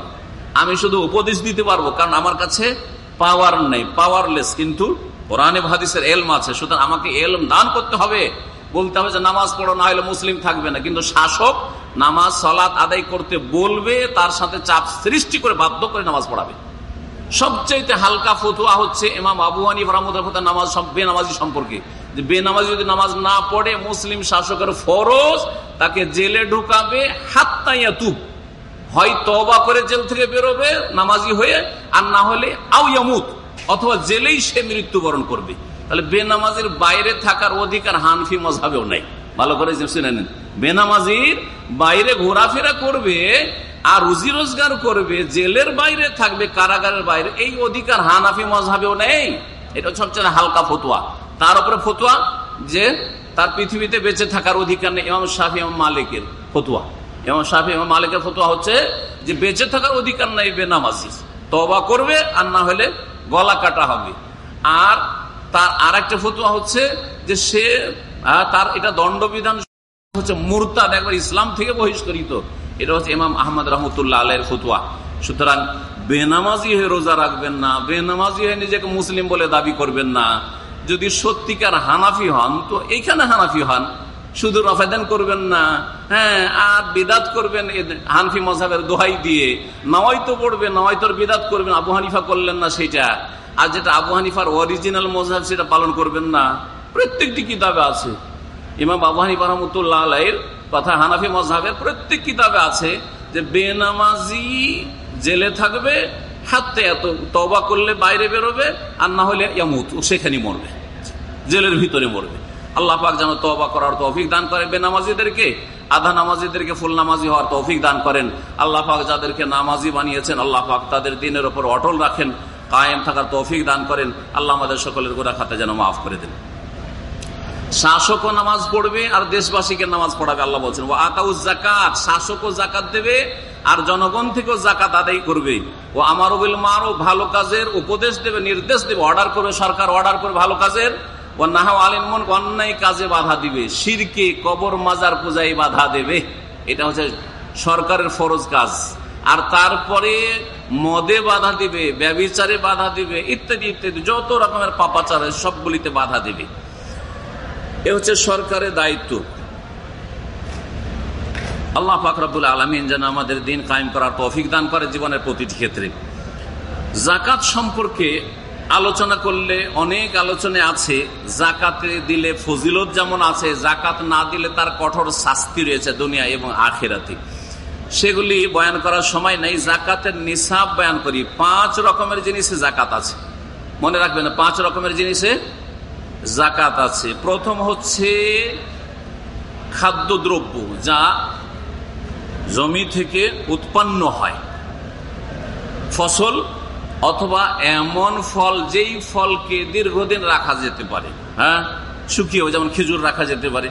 S1: আমি শুধু উপদেশ দিতে পারব। কারণ আমার কাছে পাওয়ার নেই পাওয়ারলেস কিন্তু কোরআনে ভাদিসের এলম আছে। সুতরাং আমাকে এলম দান করতে হবে। বলতে হবে যে নামাজ পড়ো, না হলে মুসলিম থাকবে না। কিন্তু শাসক নামাজ সলাৎ আদায় করতে বলবে, তার সাথে চাপ সৃষ্টি করে বাধ্য করে নামাজ পড়াবে। সবচাইতে হালকা ফতুয়া হচ্ছে এমাম আবু হানিফ রহমতুল্লাহ নামাজ বেনামাজি সম্পর্কে। যে বেনামাজি যদি নামাজ না পড়ে, মুসলিম শাসকের ফরজ, তাকে জেলে ঢুকাবে, হাত্তাইয়া তুপ হয় তবা করে জেল থেকে বেরোবে, নামাজি হয়ে, আর না হলে আউয়ামুত অথবা জেলেই সে মৃত্যুবরণ করবে। তাহলে বেনামাজির বাইরে থাকার অধিকার হানফি মজাবেও নাই। ভালো করে শুনে নেন। বেনামাজির বাইরে ঘোরাফেরা করবে আর রুজি রোজগার করবে, জেলের বাইরে থাকবে, কারাগারের বাইরে, এই অধিকার হানাফি মজাবেও নেই। এটা সবচেয়ে হালকা ফতুয়া। তার উপরে ফতুয়া যে তার পৃথিবীতে বেঁচে থাকার অধিকার নেই এমাম শাহি এমাম মালিকের ফতুয়া। এমাম শাহি এমাম মালিকের ফতুয়া হচ্ছে যে বেঁচে থাকার অধিকার নেই বেনামাজি তবা করবে আর না হলে গলা কাটা হবে। আর তার আর একটা ফতুয়া হচ্ছে যে সে তার এটা দণ্ডবিধান হচ্ছে মুরতাদ, একবার ইসলাম থেকে বহিষ্কৃত। এটা হচ্ছে ইমাম আহমদ রহমতুল্লাহ আলের ফতুয়া। সুতরাং বেনামাজি হয়ে রোজা রাখবেন না, বেনামাজি হয়ে নিজেকে মুসলিম বলে দাবি করবেন না। যদি সত্যিকার হানাফি হন, তো এইখানে হানাফি হন। শুধু রফাদান করবেন না হ্যাঁ আর বিদাত করবেন হানফি মজাবের দোহাই দিয়ে। নওয়াইতো পড়বে, নওয়াইতোর বিদাত করবেন, আবু হানিফা করলেন না সেটা। আর যেটা আবু হানিফার অরিজিনাল মজাব সেটা পালন করবেন না। প্রত্যেকটি কিতাবে আছে। ইমাম আবু হানিফা রহমতুল্লাহ আলাইয়ের কথা হানাফি মজাবের প্রত্যেক কিতাবে আছে যে বেনামাজি জেলে থাকবে, হাতে এত তবা করলে বাইরে বেরোবে, আর না হলে ইয়ামুত সেখানে মরবে। জেলের ভিতরে মরবে। আল্লাহ পাক যেন তবা করার তৌফিক দান করেন বেনামাজিদেরকে, আধা নামাজিদেরকে ফুল নামাজি হওয়ার তৌফিক দান করেন। আল্লাহ পাক যাদেরকে নামাজি বানিয়েছেন, আল্লাহ পাক তাদের দিনের ওপর অটল রাখেন। কায়েম থাকার তৌফিক দান করেন, আল্লাহ আমাদের সকলের গোড়া খাতে যেন মাফ করে দেন। শাসকও নামাজ পড়বে আর দেশবাসীকে নামাজ পড়াবে, আল্লাহ বলছেন ও জাকাত শাসকও জাকাত দেবে আর জনগণ থেকেও জাকাত আদায় করবে। ও আমার মারও ভালো কাজের উপদেশ দেবে, নির্দেশ দেবে, অর্ডার করবে, সরকার অর্ডার করবে ভালো কাজের। ও নাহা আলিমন অন্যায় কাজে বাধা দিবে সিরকে কবর মাজার পূজায় বাধা দেবে। এটা হচ্ছে সরকারের ফরজ কাজ। আর তারপরে মদে বাধা দিবে ব্যবিচারে বাধা দিবে, ইত্যাদি ইত্যাদি, যত রকমের পাপাচারে সবগুলিতে বাধা দিবে। এ হচ্ছে সরকারের দায়িত্ব। আল্লাহ ফাকরাবুল আলমিন যেন আমাদের দিন কায়েম করার তৌফিক দান করে জীবনের প্রতিটি ক্ষেত্রে। জাকাত সম্পর্কে আলোচনা করলে অনেক আলোচনা আছে। জাকাতে দিলে ফজিলত যেমন আছে জাকাত না দিলে তার কঠোর শাস্তি রয়েছে দুনিয়া এবং আখেরাতে। সেগুলি বয়ান করার সময় নেই, জাকাতের নিসাব বয়ান করি। পাঁচ রকমের জিনিসে জাকাত আছে। মনে রাখবেন, পাঁচ রকমের জিনিসে জাকাত আছে। প্রথম হচ্ছে খাদ্যদ্রব্য, যা জমি থেকে উৎপন্ন হয়। ফসল অথবা এমন ফল, যেই ফলকে দীর্ঘদিন রাখা যেতে পারে হ্যাঁ? শুকিয়েও, যেমন খেজুর রাখা যেতে পারে।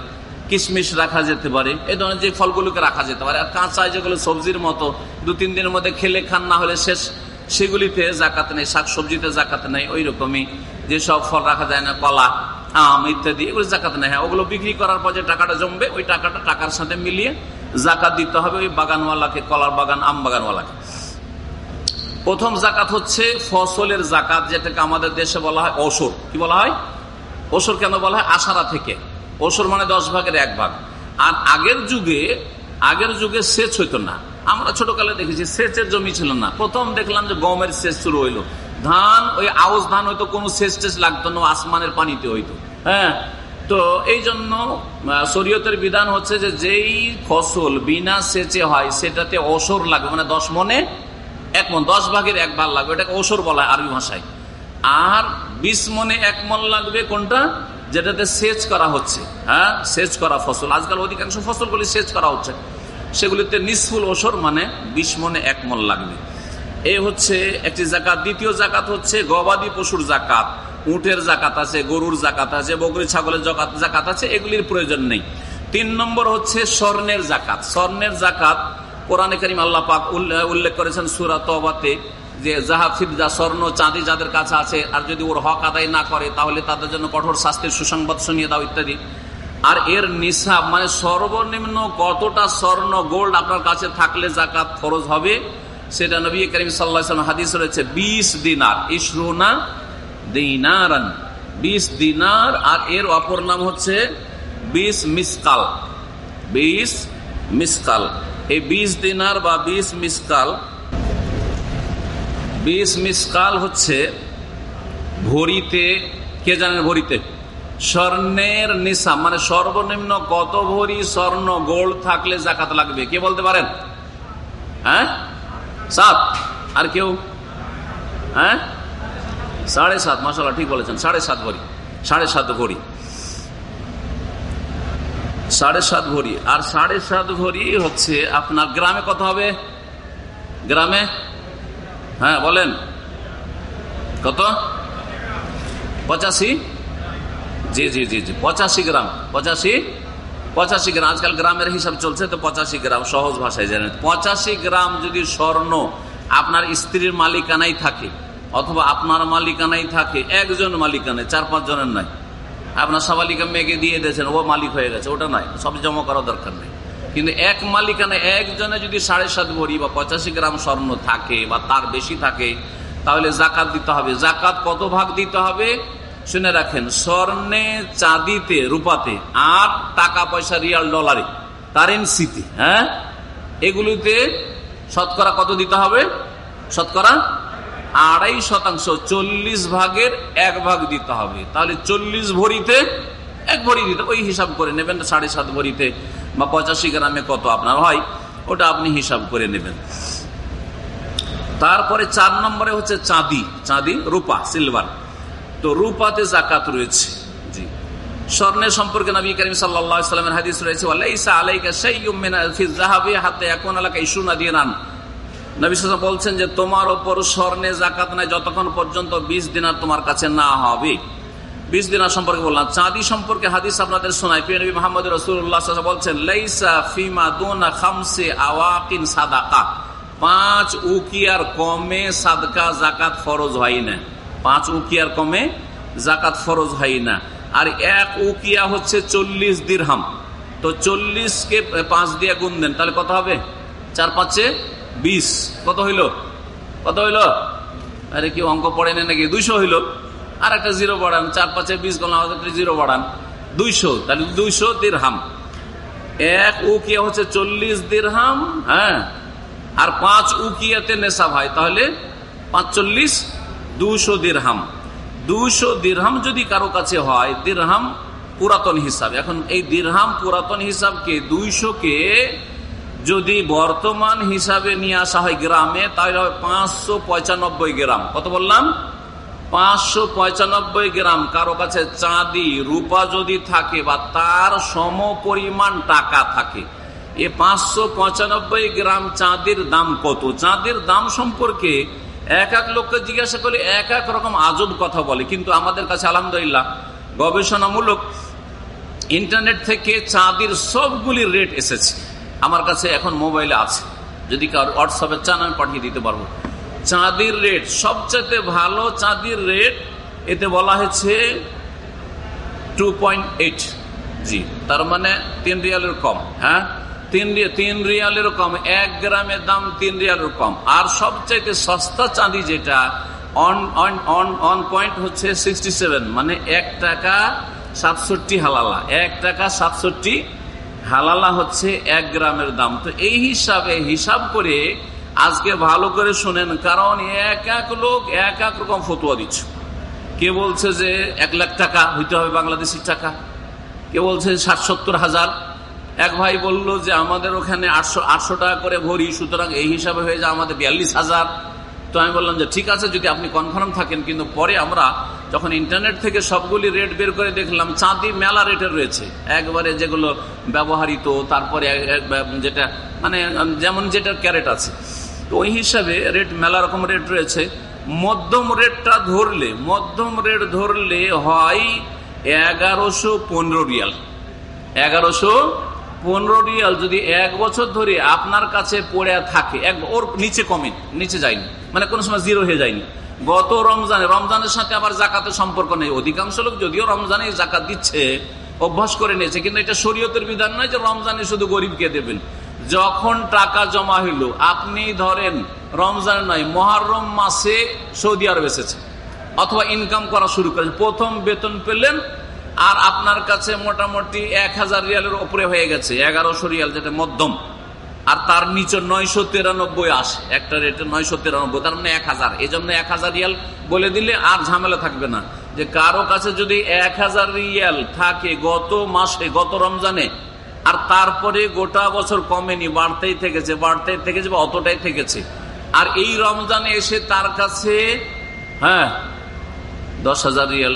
S1: কিশমিশ রাখা যেতে পারে, এই ধরনের যে ফলগুলোকে রাখা যেতে পারে। আর কাঁচা যেগুলো সবজির মতো, দু তিন দিনের মধ্যে খেলে খান, না হলে শেষ, সেগুলিতে জাকাত নেই, শাক সবজিতে জাকাত নেই, ওই রকমই যেসব ফল রাখা যায় না, কলা, আম ইত্যাদি, এগুলো জাকাত নেই। হ্যাঁ ওগুলো বিক্রি করার পর যে টাকাটা জমবে, ওই টাকাটা টাকার সাথে মিলিয়ে জাকাত দিতে হবে ওই বাগানওয়ালাকে, কলার বাগান, আম বাগানওয়ালাকে। প্রথম জাকাত হচ্ছে ফসলের জাকাত, যেটাকে আমাদের দেশে বলা হয় ওসর কি বলা হয়? ওসর কেন বলা হয়? আশারা থেকে। ওসর মানে দশ ভাগের এক ভাগ। আর আগের যুগে আগের যুগে সেচ হইতো না। আমরা ছোটকালে দেখেছি, সেচের জমি ছিল না। প্রথম দেখলাম যে গমের সেচ শুরু হইল। ধান, ওই আউশ ধান হয়তো কোনো সেচ টেচ লাগতো না, আসমানের পানিতে হইতো। হ্যাঁ? তো এই জন্য শরীয়তের বিধান হচ্ছে যে যেই ফসল বিনা সেচে হয়, সেটাতে অসর লাগবে। মানে দশ মনে এক মন, দশ ভাগের এক ভাগ লাগবে। এটাকে ওসর বলা হয় আরবি ভাষায়। আর বিশ মনে এক মন লাগবে কোনটা? যেটাতে সেচ করা হচ্ছে হ্যাঁ? সেচ করা ফসল। আজকাল অধিকাংশ ফসলগুলি সেচ করা হচ্ছে। সেগুলিতে নিসফুল ওসর মানে বিশ মনে এক মন লাগবে। এই হচ্ছে একটি জাকাত। দ্বিতীয় জাকাত হচ্ছে গবাদি পশুর জাকাত। উটের জাকাত আছে, গরুর জাকাত আছে বগরি ছাগলের জাকাত জাকাত আছে, এগুলির প্রয়োজন নেই। তিন নম্বর হচ্ছে স্বর্ণের জাকাত। স্বর্ণের জাকাত কোরআনে করিম আল্লাহ পাক উল্লেখ করেছেন সুরাত যে জাহাফিদা স্বর্ণ, চাঁদি যাদের কাছে আছে, আর যদি ওর হক আদায় না করে, তাহলে তাদের জন্য কঠোর শাস্তির সুসংবাদ শুনিয়ে দাও ইত্যাদি। আর এর নিসাব মানে সর্বনিম্ন কতটা স্বর্ণ, গোল্ড আপনার কাছে থাকলে জাকাত খরচ হবে, সেটা নবী করিম সাল্লাহ হাদিস রয়েছে, বিশ দিনার ইসরুনা দিনারান, বিশ দিনার, আর এর অপর নাম হচ্ছে বিশ মিসকাল বিশ মিসকাল। এই বিশ দিনার বা বিশ মিসকাল বিশ মিসকাল হচ্ছে ভরিতে, কে জানেন ভরিতে? স্বর্ণের নিশা মানে সর্বনিম্ন কত ভরি স্বর্ণ গোল্ড থাকলে জাকাত লাগবে? কে বলতে পারেন? হ্যাঁ? সাত। আর কেউ? হ্যাঁ? সাড়ে সাত মাসাল ঠিক বলেছেন। সাড়ে সাত ভরি, সাড়ে সাত ভরি। সাড়ে সাত ভরি। আর সাড়ে সাত ভরি হচ্ছে আপনার গ্রামে কত হবে? গ্রামে হ্যাঁ বলেন। কত? পঁচাশি? জি জি জি জি, পঁচাশি গ্রাম। পঁচাশি? পঁচাশি গ্রাম। আজকাল গ্রামের হিসাব চলছে তো পঁচাশি গ্রাম, সহজ ভাষায় জানেন। পঁচাশি গ্রাম যদি স্বর্ণ আপনার স্ত্রীর মালিকানাই থাকে, অথবা আপনার মালিকানাই থাকে, একজন মালিকানায়, চার পাঁচ জনের নাই আপনার সাবালিকা মেঘে দিয়ে দিয়েছেন, ও মালিক হয়ে গেছে, ওটা নাই সব জমা করার দরকার নেই। কিন্তু এক মালিকানা একজনে যদি সাড়ে সাত ভরি বা পঁচাশি গ্রাম স্বর্ণ থাকে বা তার বেশি থাকে, তাহলে জাকাত দিতে হবে। জাকাত কত ভাগ দিতে হবে? শুনে রাখেন, স্বর্ণে চাঁদিতে, রূপাতে আর টাকা পয়সা রিয়াল ডলারে, কারেন্সিতে হ্যাঁ? এগুলিতে শতকরা কত দিতে হবে? শতকরা আড়াই শতাংশ, চল্লিশ ভাগের এক ভাগ দিতে হবে। তাহলে চল্লিশ ভরিতে এক ভরি দিতে ওই হিসাব করে নেবেন, সাড়ে সাত ভরিতে। বা পঁচাশি গ্রামে কত আপনার হয়, ওটা আপনি হিসাব করে নেবেন। তারপরে চার নম্বরে হচ্ছে চাঁদি চাঁদি রূপা সিলভার তো রূপাতে জাকাত রয়েছে। জি। স্বর্ণের সম্পর্কে নবী করিম সাল্লামের হাদিস রয়েছে বলছেন যে তোমার ওপর স্বর্ণে জাকাত নাই, যতক্ষণ পর্যন্ত বিশ দিনার তোমার কাছে না হবে। বিশ দিনার সম্পর্কে বললাম। চাঁদি সম্পর্কে হাদিস আপনাদের শোনায় প্রিয় নবী মোহাম্মদ রসুল্লাহ বলছেন, লাইসা ফিমা দুনা খামসে আওয়াকিন সাদাকা। পাঁচ উকিয়ার কমে সাদকা জাকাত ফরজ হয় না। পাঁচ উকিয়ার কমে জাকাত ফরজ হয় না। আর এক উকিয়া হচ্ছে চল্লিশ দিরহাম। তো চল্লিশকে পাঁচ দিয়ে গুণ দেন, তাহলে কত হবে? চার পাঁচে বিশ। কত হইল? কত হইল? আরে কি অঙ্ক পড়েন নাকি? দুইশো হইল। আর একটা জিরো বাড়ান, চার পাঁচে বিশ গেলাম জিরো বাড়ান। দুইশো, তাহলে দুইশো দিরহাম। এক উকিয়া হচ্ছে চল্লিশ দিরহাম হ্যাঁ? আর পাঁচ উকিয়াতে নেশা ভাই, তাহলে পাঁচচল্লিশ দুশো দিরহাম। দুশো দিরহাম যদি কারও কাছে হয়, দিরহাম পুরাতন হিসাব। এখন এই দিরহাম পুরাতন হিসাবকে, দুইশোকে যদি বর্তমান হিসাবে নিয়ে আসা হয় গ্রামে, তাহলে পাঁচশো পঁচানব্বই গ্রাম। কত বললাম? পাঁচশো পঁচানব্বই গ্রাম, কারও কাছে চাঁদি, রূপা যদি থাকে বা তার সম পরিমাণ টাকা থাকে, এ পাঁচশো পঁচানব্বই গ্রাম চাঁদির দাম কত? চাঁদের দাম সম্পর্কে এক এক লোককে জিজ্ঞাসা করলে এক এক রকম আজব কথা বলে। কিন্তু আমাদের কাছে আলহামদুলিল্লাহ গবেষণামূলক ইন্টারনেট থেকে চাঁদির সবগুলি রেট এসেছে। আমার কাছে এখন মোবাইলে আছে। যদি কারও হোয়াটসঅ্যাপে চান, আমি পাঠিয়ে দিতে পারব। চাঁদির রেট সবচেয়ে ভালো চাঁদির রেট এতে বলা হয়েছে টু জি, তার মানে তিন রিয়ালের কম হ্যাঁ? তিন তিন রিয়ালের কম, এক গ্রামের দাম তিন রিয়ালের কম। আর সবচাইতে সস্তা চাঁদি যেটা on on on on point হচ্ছে সিক্সটি সেভেন মানে এক টাকা সাতষট্টি হালালা, এক টাকা সাতষট্টি হালালা হচ্ছে এক গ্রামের দাম। তো এই হিসাবে হিসাব করে আজকে ভালো করে শোনেন, কারণ এক এক লোক এক এক রকম ফতুয়া দিচ্ছে। কে বলছে যে এক লাখ টাকা, হইতে হবে বাংলাদেশি টাকা? কে বলছে ষাট সত্তর হাজার? এক ভাই বলল যে আমাদের ওখানে আটশো আটশো টাকা করে ভরি, সুতরাং এই হিসাবে হয়ে যায় আমাদের বিয়াল্লিশ হাজার। তো আমি বললাম যে ঠিক আছে, যদি আপনি কনফার্ম থাকেন, কিন্তু পরে আমরা যখন ইন্টারনেট থেকে সবগুলি রেট বের করে দেখলাম, চাঁদি মেলা রেটের রয়েছে। একবারে যেগুলো ব্যবহারিত তারপরে যেটা মানে যেমন যেটা ক্যারেট আছে। তো ওই হিসাবে রেট মেলা রকম রেট রয়েছে। মধ্যম রেটটা ধরলে, মধ্যম রেট ধরলে হয় এগারোশো পনেরো রিয়াল। এগারোশো পনেরো রিয়াল যদি এক বছর ধরে আপনার কাছে পড়ে থাকে, এক ওর নিচে কমে, নিচে যায়নি। মানে কোনো সময় জিরো হয়ে যায়নি। গত রমজানে, রমজানের সাথে আবার জাকাতের সম্পর্ক নেই। অধিকাংশ লোক যদিও রমজানে জাকাত দিচ্ছে, অভ্যাস করে নিয়েছে, কিন্তু এটা শরীয়তের বিধান নয় যে রমজানে শুধু গরিবকে দেবেন। যখন টাকা জমা হইল, আপনি ধরেন রমজান নয় মহারম মাসে সৌদি আরব এসেছে, অথবা ইনকাম করা শুরু করেছে প্রথম বেতন পেলেন, আর আপনার কাছে মোটামুটি এক হাজার রিয়ালের উপরে হয়ে গেছে, এগারোশো রিয়াল, যেটা মধ্যম, আর তার নিচে নয়শো তিরানব্বই আসে, একটা রেটে নয়শো তিরানব্বই, তার মানে এক হাজার। এই জন্য এক হাজার রিয়াল বলে দিলে আর ঝামেলা থাকবে না, যে কারও কাছে যদি এক হাজার রিয়াল থাকে গত মাসে, গত রমজানে আর তারপরে গোটা বছর কমেনি, বাড়তেই থেকেছে বাড়তেই থেকেছে বা অতটাই থেকেছে। আর এই রমজানে এসে তার কাছে হ্যাঁ দশ হাজার রিয়াল,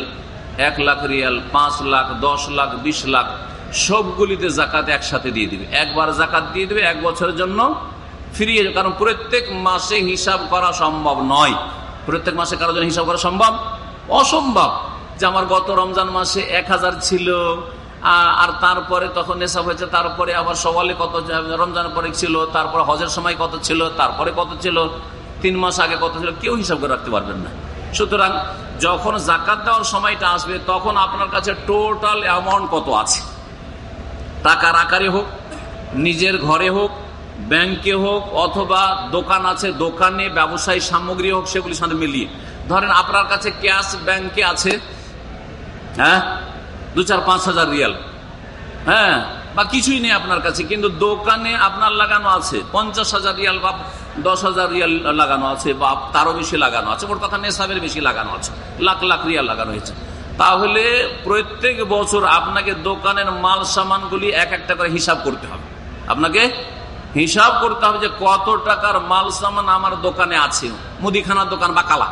S1: এক লাখ রিয়াল, পাঁচ লাখ, দশ লাখ, বিশ লাখ, সবগুলিতে জাকাত একসাথে দিয়ে দিবে। একবার জাকাত দিয়ে দিবে এক বছরের জন্য ফিরিয়ে যাবে কারণ প্রত্যেক মাসে হিসাব করা সম্ভব নয়। প্রত্যেক মাসে কারোর জন্য হিসাব করা সম্ভব? অসম্ভব। যে আমার গত রমজান মাসে এক হাজার ছিল আর তারপরে তখন নেশাব হয়েছে, তারপরে আবার সওয়ালে কত রমজানের পরে ছিল, তারপরে হজের সময় কত ছিল, তারপরে কত ছিল, তিন মাস আগে কত ছিল, কেউ হিসাব করে রাখতে পারবেন না। সুতরাং যখন জাকাত দেওয়ার সময়টা আসবে, তখন আপনার কাছে টোটাল অ্যামাউন্ট কত আছে? টাকার আকারে হোক, নিজের ঘরে হোক, ব্যাংকে হোক, অথবা দোকান আছে, দোকানে ব্যবসায়ী সামগ্রী হোক সেগুলির সাথে মিলিয়ে। ধরেন আপনার কাছে ক্যাশ ব্যাংকে আছে হ্যাঁ? দু চার পাঁচ হাজার রিয়াল। হ্যাঁ বা কিছুই নেই আপনার কাছে, কিন্তু দোকানে আপনার লাগানো আছে। পঞ্চাশ হাজার রিয়াল বা দশ হাজার রিয়াল লাগানো আছে, বা তারও বেশি লাগানো আছে ওর কথা নেশাবের বেশি লাগানো আছে, লাখ লাখ রিয়াল লাগানো হয়েছে। তাহলে প্রত্যেক বছর আপনাকে দোকানের মাল সামানগুলি এক একটা করে হিসাব করতে হবে। আপনাকে হিসাব করতে হবে যে কত টাকার মাল সামান আমার দোকানে আছে। মুদিখানার দোকান বা কালা।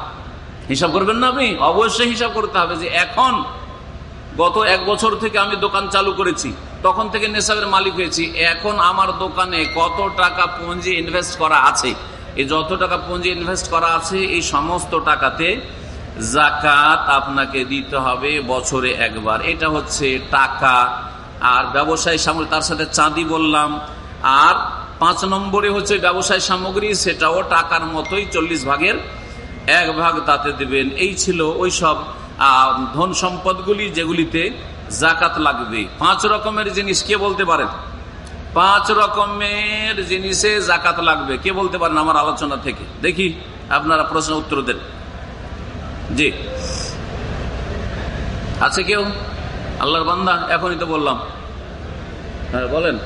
S1: হিসাব করবেন না আপনি? অবশ্যই হিসাব করতে হবে যে এখন গত এক বছর থেকে আমি দোকান চালু করেছি। তখন থেকে নেশাবের মালিক হয়েছি। এখন আমার দোকানে কত টাকা পুঁজি ইনভেস্ট করা আছে? এই যত টাকা পুঁজি ইনভেস্ট করা আছে, এই সমস্ত টাকাতে জাকাত আপনাকে দিতে হবে বছরে একবার। এটা হচ্ছে টাকা। আর ব্যবসায়ী সামগ্রী, তার সাথে চাঁদি বললাম। আর পাঁচ নম্বরে হচ্ছে ব্যবসায় সামগ্রী, সেটাও টাকার মতোই চল্লিশ ভাগের এক ভাগ তাতে দেবেন। এই ছিল ওই সব ধন সম্পদগুলি যেগুলিতে জাকাত লাগবে। পাঁচ রকমের জিনিস কে বলতে পারেন? পাঁচ রকমের জিনিসে জাকাত লাগবে। কে বলতে পারেন আমার আলোচনা থেকে? দেখি আপনারা প্রশ্ন উত্তর দেন। জি। আছে কেউ? আল্লাহর বান্দা? এখনই তো বললাম। হ্যাঁ বলেন।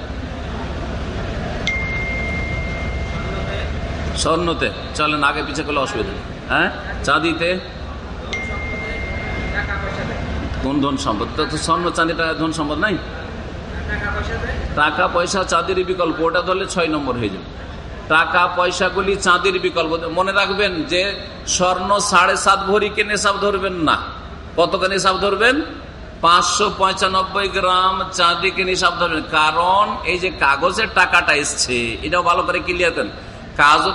S1: স্বর্ণতে। চলেন, আগে পিছিয়ে করলে অসুবিধা হ্যাঁ? চাঁদিতে। কোন ধন সম্পদ। তো স্বর্ণ চাঁদিটা ধন সম্পদ নাই? টাকা, পয়সা, চাঁদের বিকল্প, ওটা ধরলে ছয় নম্বর হয়ে যাবে। টাকা, পয়সাগুলি চাঁদের বিকল্প। মনে রাখবেন যে স্বর্ণ সাড়ে সাত ভরিকে নেশাব ধরবেন না। কতকে নেশাব ধরবেন? পাঁচশো পঁচানব্বই গ্রাম চাঁদিকে নিশাব ধরবেন। কারণ এই যে কাগজের টাকাটা এসছে, এটাও ভালো করে ক্লিয়ার করেন।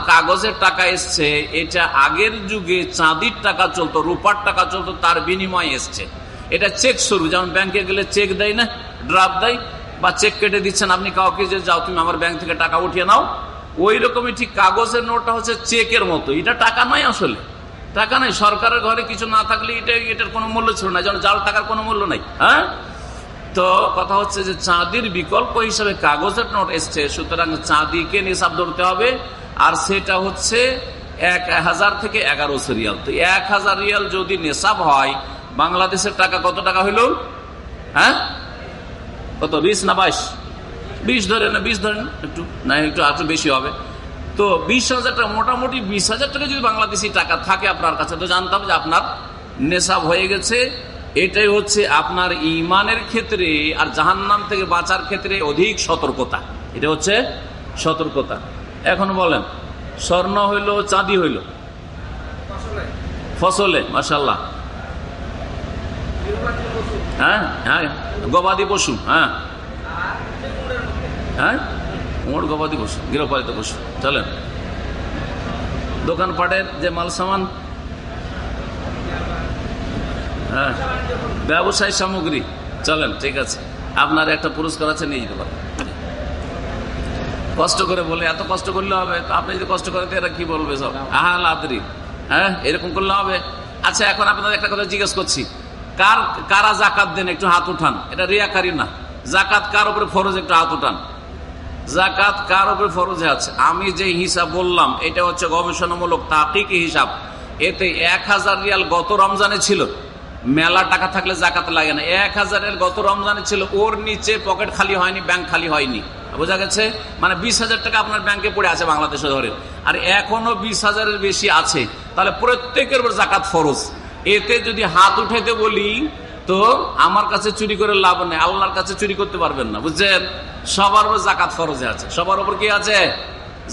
S1: কাগজের টাকা এসছে, এটা আগের যুগে চাঁদির টাকা চলতো, রূপার টাকা চলতো, তার বিনিময় এসছে। এটা চেক শুরু, যেমন ব্যাংকে গেলে চেক দেয় না ড্রাফট দেয়, বা চেক কেটে দিচ্ছেন, আপনি কাউকে যে যাও, তুমি আমার ব্যাংক থেকে টাকা উঠিয়ে নাও ওই রকমই ঠিক কাগজের নোটটা হচ্ছে চেকের মতো। এটা টাকা নয় আসলে। টাকা নাই, সরকারের ঘরে কিছু না থাকলে এটা, এটার কোনো মূল্য ছিল না, যেমন জাল টাকার কোনো মূল্য নাই হ্যাঁ? তো কথা হচ্ছে যে চাঁদির বিকল্প হিসাবে কাগজের নোট এসছে, সুতরাং চাঁদিকে নিসাব ধরতে হবে, আর সেটা হচ্ছে এক হাজার থেকে এগারোশো রিয়াল তো এক হাজার রিয়াল যদি নেশাব হয় বাংলাদেশের টাকা কত টাকা হইল? হ্যাঁ? কত? বিশ না বাইশ? বিশ ধরে না, বিশ ধরেন একটু, না, একটু একটু বেশি হবে। তো বিশ হাজার টাকা মোটামুটি বিশ হাজার টাকা যদি বাংলাদেশি টাকা থাকে আপনার কাছে, তো জানতাম যে আপনার নেশাব হয়ে গেছে। এটাই হচ্ছে আপনার ইমানের ক্ষেত্রে আর জাহান্নাম থেকে বাঁচার ক্ষেত্রে অধিক সতর্কতা। এটা হচ্ছে সতর্কতা। এখন বলেন, স্বর্ণ হইল, চাঁদি হইল? ফসলে। মাসাল্লাহ হ্যাঁ হ্যাঁ গবাদি পশু হ্যাঁ। হ্যাঁ উমর গবাদি পশু, গৃহপালিত পশু, চলেন। দোকানপাটের যে মাল সামান হ্যাঁ ব্যবসায়ী সামগ্রী, চলেন, ঠিক আছে। আপনার একটা পুরস্কার আছে, নিয়ে যেতে পারেন। কষ্ট করে বলে, এত কষ্ট করলে হবে আপনি যদি কষ্ট করেন এরা কি বলবে সব? আহা লাদরি হ্যাঁ এরকম করলে হবে। আচ্ছা এখন আপনাদের একটা কথা জিজ্ঞেস করছি। কার, কারা জাকাত দেন একটু হাত উঠান। এটা রিয়াকারি না। জাকাত কার উপরে ফরজ একটু হাত উঠান। জাকাত কার উপরে ফরজে আছে? আমি যে হিসাব বললাম, এটা হচ্ছে গবেষণামূলক তাকিক হিসাব। এতে এক হাজার রিয়াল গত রমজানে ছিল। মেলা টাকা থাকলে জাকাত লাগে না। এক হাজারের গত রমজানে ছিল। ওর নিচে পকেট খালি হয়নি, ব্যাংক খালি হয়নি। বোঝা গেছে? মানে বিশ হাজার টাকা আপনার ব্যাংকে পড়ে আছে বাংলাদেশে ধরে আর এখনও বিশ হাজারের বেশি আছে। তাহলে প্রত্যেকের উপর জাকাত ফরজ। এতে যদি হাত উঠাইতে বলি, তো আমার কাছে চুরি করে লাভ নেই, আল্লাহর কাছে চুরি করতে পারবেন না, বুঝছেন? সবার উপর জাকাত ফরজে আছে। সবার উপর কি আছে?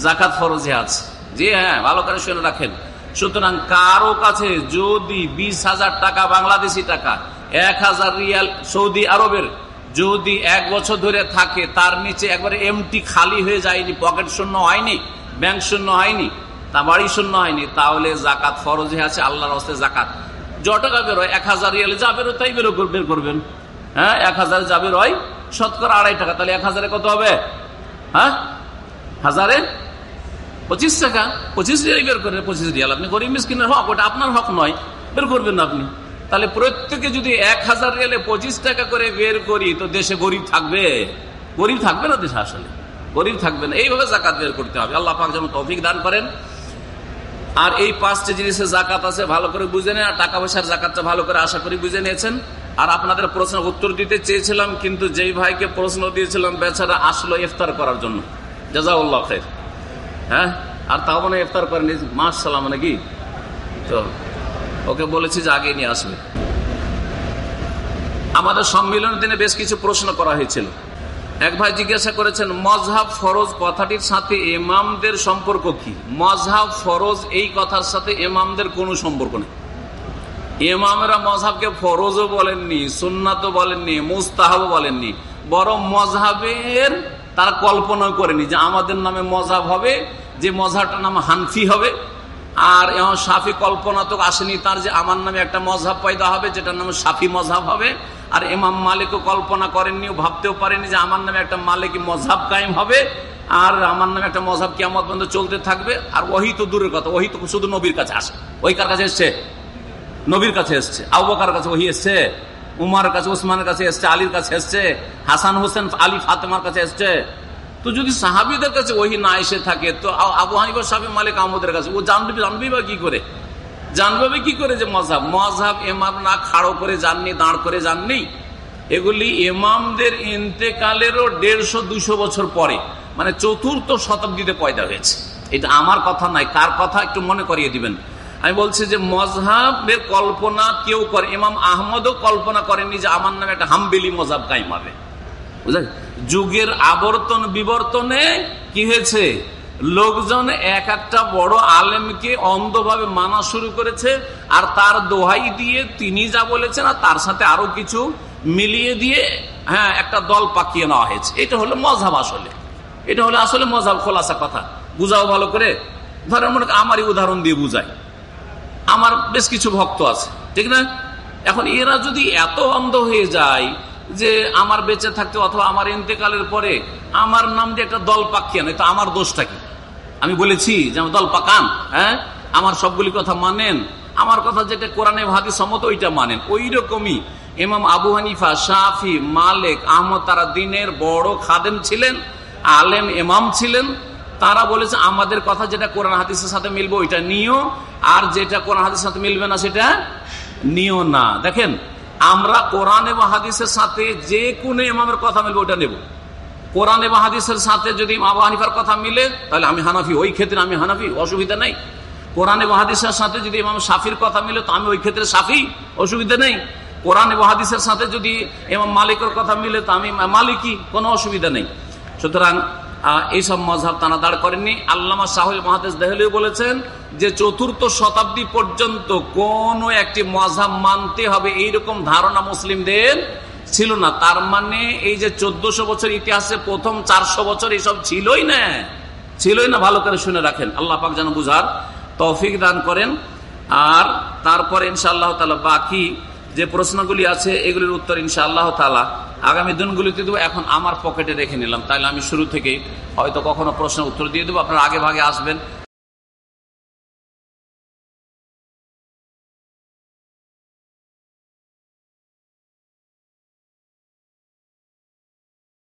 S1: জাকাত ফরজে আছে। জি হ্যাঁ ভালো করে শুনে রাখেন। সুতরাং কারও কাছে যদি বিশ হাজার টাকা, বাংলাদেশি টাকা, এক হাজার রিয়াল সৌদি আরবের যদি এক বছর ধরে থাকে, তার নিচে একবারে এমটি খালি হয়ে যায়নি পকেট শূন্য হয়নি ব্যাংক শূন্য হয়নি, তা বাড়ি শূন্য হয়নি, তাহলে জাকাত ফরজে আছে, আল্লাহর হস্তে জাকাত। য টাকা বেরোয়, এক হাজার রিয়ালে যা বেরো তাই বেরো বের করবেন। হ্যাঁ এক হাজার যা বেরোয়, শতকরা আড়াই টাকা। তাহলে এক হাজারে কত হবে? হ্যাঁ হাজারে পঁচিশ টাকা। পঁচিশ রিয়াল বের করে পঁচিশ রিয়াল। আপনি গরিব মিসকিনের হক, ওটা আপনার হক নয়, বের করবেন না আপনি। তাহলে প্রত্যেকে যদি এক হাজার রিয়ালে পঁচিশ টাকা করে বের করি, তো দেশে গরিব থাকবে। গরিব থাকবে না দেশে আসলে? গরিব থাকবে না। এইভাবে জাকাত বের করতে হবে। আল্লাহ পাক যেমন তৌফিক দান করেন। আর এই পাঁচটি জিনিসের জাকাত আছে, ভালো করে বুঝে নেন, আর টাকা পয়সার জাকাতটা ভালো করে আশা করি বুঝে নিয়েছেন। আর আপনাদের প্রশ্ন উত্তর দিতে চেয়েছিলাম, কিন্তু যেই ভাইকে প্রশ্ন দিয়েছিলাম, বেচারা আসলো ইফতার করার জন্য। জাজাউল্লাহ খের হ্যাঁ? আর তাও মানে ইফতার করেনি। মাস সালাম নাকি তো ওকে বলেছি যে আগে নিয়ে আসবে। আমাদের সম্মিলনের দিনে বেশ কিছু প্রশ্ন করা হয়েছিল। এক ভাই জিজ্ঞাসা করেছেন, মজহাব ফরজ কথাটির সাথে এমামদের সম্পর্ক কি? মজহাব ফরজ এই কথার সাথে এমামদের কোনো সম্পর্ক নেই। এমামেরা মজহাবকে ফরজও বলেননি, সুন্নাতও বলেননি, মুস্তাহাবও বলেননি, বরং মজহাবের তারা কল্পনা করেনি যে আমাদের নামে মজাব হবে, যে মজাবটার নাম হানফি হবে, আর সাফি কল্পনা তো আসেনি তার যে আমার নামে একটা মজাব পয়দা হবে, যেটার নামে সাফি মজাব হবে আর এমাম মালিকও কল্পনা করেননি ভাবতেও পারেনি যে আমার নামে একটা মালিক মজাব কায়েম হবে আর আমার নামে একটা মজাব কিয়ামত পর্যন্ত চলতে থাকবে। আর ওহি তো দূরের কথা, ওহি তো শুধু নবীর কাছে আসে। ওই কার কাছে এসছে? নবীর কাছে এসছে। আবুবাকার কাছে ওহি এসছে উমার কাছে ওসমানের কাছে এসছে, আলীর কাছে এসছে, হাসান হোসেন, আলী ফাতেমার কাছে এসছে। তো যদি সাহাবিদের কাছে ওহি না এসে থাকে, তো আবু হানিফা সাহেব মালিক, আহমদের কাছে, ও জানবে, জানবেই বা কি করে? জানবে কি করে যে মজাব মজাব এমাম না খাড়ো করে যাননি, দাঁড় করে যাননি? এগুলি এমামদের ইন্তেকালেরও দেড়শো, দুশো বছর পরে মানে চতুর্থ শতাব্দীতে পয়দা হয়েছে। এটা আমার কথা নাই কার কথা একটু মনে করিয়ে দিবেন। আমি বলছি যে মজহাবের কল্পনা কেউ করে, ইমাম আহমদও কল্পনা করেনি যে আমার নামে একটা হামবেলি মজাব কাইম হবে। বুঝলেন? যুগের আবর্তন বিবর্তনে কি হয়েছে? লোকজন এক একটা বড় আলেমকে অন্ধভাবে মানা শুরু করেছে, আর তার দোহাই দিয়ে তিনি যা বলেছেন আর তার সাথে আরও কিছু মিলিয়ে দিয়ে হ্যাঁ একটা দল পাকিয়ে নেওয়া হয়েছে। এটা হলো মজাব আসলে। এটা হলো আসলে মজাব খোলাসা কথা। বুঝাও ভালো করে। ধরেন মনে আমারই উদাহরণ দিয়ে বুঝাই। আমার বেশ কিছু ভক্ত আছে, ঠিক না? এখন এরা যদি এত অন্ধ হয়ে যায় যে আমার বেঁচে থাকতে অথবা আমার ইন্তেকালের পরে আমার নাম দিয়ে একটা দল পাকিয়ে নেই তো আমার দোষটা কি? আমি বলেছি যে আমার দল পাকান হ্যাঁ? আমার সবগুলি কথা মানেন। আমার কথা যেটা কোরআনে ভাদি সমত ওইটা মানেন। ওই রকমই এমাম আবু হানিফা, শাফি, মালিক, আহমদ, তারা দিনের বড় খাদেম ছিলেন, আলেম এমাম ছিলেন। তারা বলেছে, আমাদের কথা যেটা কোরআন হাদিসের সাথে মিলবে, ওইটা নিও আর যেটা কোরআন হাদিসের সাথে মিলবে না, সেটা নিও না। দেখেন আমরা কোরআন এবং হাদিসের সাথে যে কোনো ইমামের কথা মিলবে ওটা নেব। কোরআন এবং হাদিসের সাথে যদি আবু হানিফার কথা মিলে, তাহলে আমি হানাফি, ওই ক্ষেত্রে আমি হানাফি, অসুবিধা নেই। কোরআন এবং সাথে যদি ইমাম সাফির কথা মিলে, তো আমি ওই ক্ষেত্রে সাফি অসুবিধা নেই। কোরআন এবং সাথে যদি ইমাম মালিকের কথা মিলে, তো আমি মালিকই কোনো অসুবিধা নেই। সুতরাং এইসব মজাব তারা দাঁড় করেননি। আল্লামা সাহুল মহাদেশ দেহলিও বলেছেন যে চতুর্থ শতাব্দী পর্যন্ত কোন একটি মজাব মানতে হবে। এইরকম ধারণা মুসলিমদের ছিল না। তার মানে এই যে চোদ্দশো বছর ইতিহাসে প্রথম চারশো বছর এইসব ছিলই না। ছিলই না, ভালো করে শুনে রাখেন। আল্লাহ পাক যেন বুঝার তৌফিক দান করেন। আর তারপরে ইনশাআল্লাহ তালা বাকি যে প্রশ্নগুলি আছে, এগুলির উত্তর ইনশা আল্লাহ তালা আগামী দিনগুলিতে দেবো, এখন আমার পকেটে রেখে নিলাম। তাহলে আমি শুরু থেকেই হয়তো কখনো প্রশ্নের উত্তর দিয়ে দেবো। আপনারা আগে ভাগে আসবেন।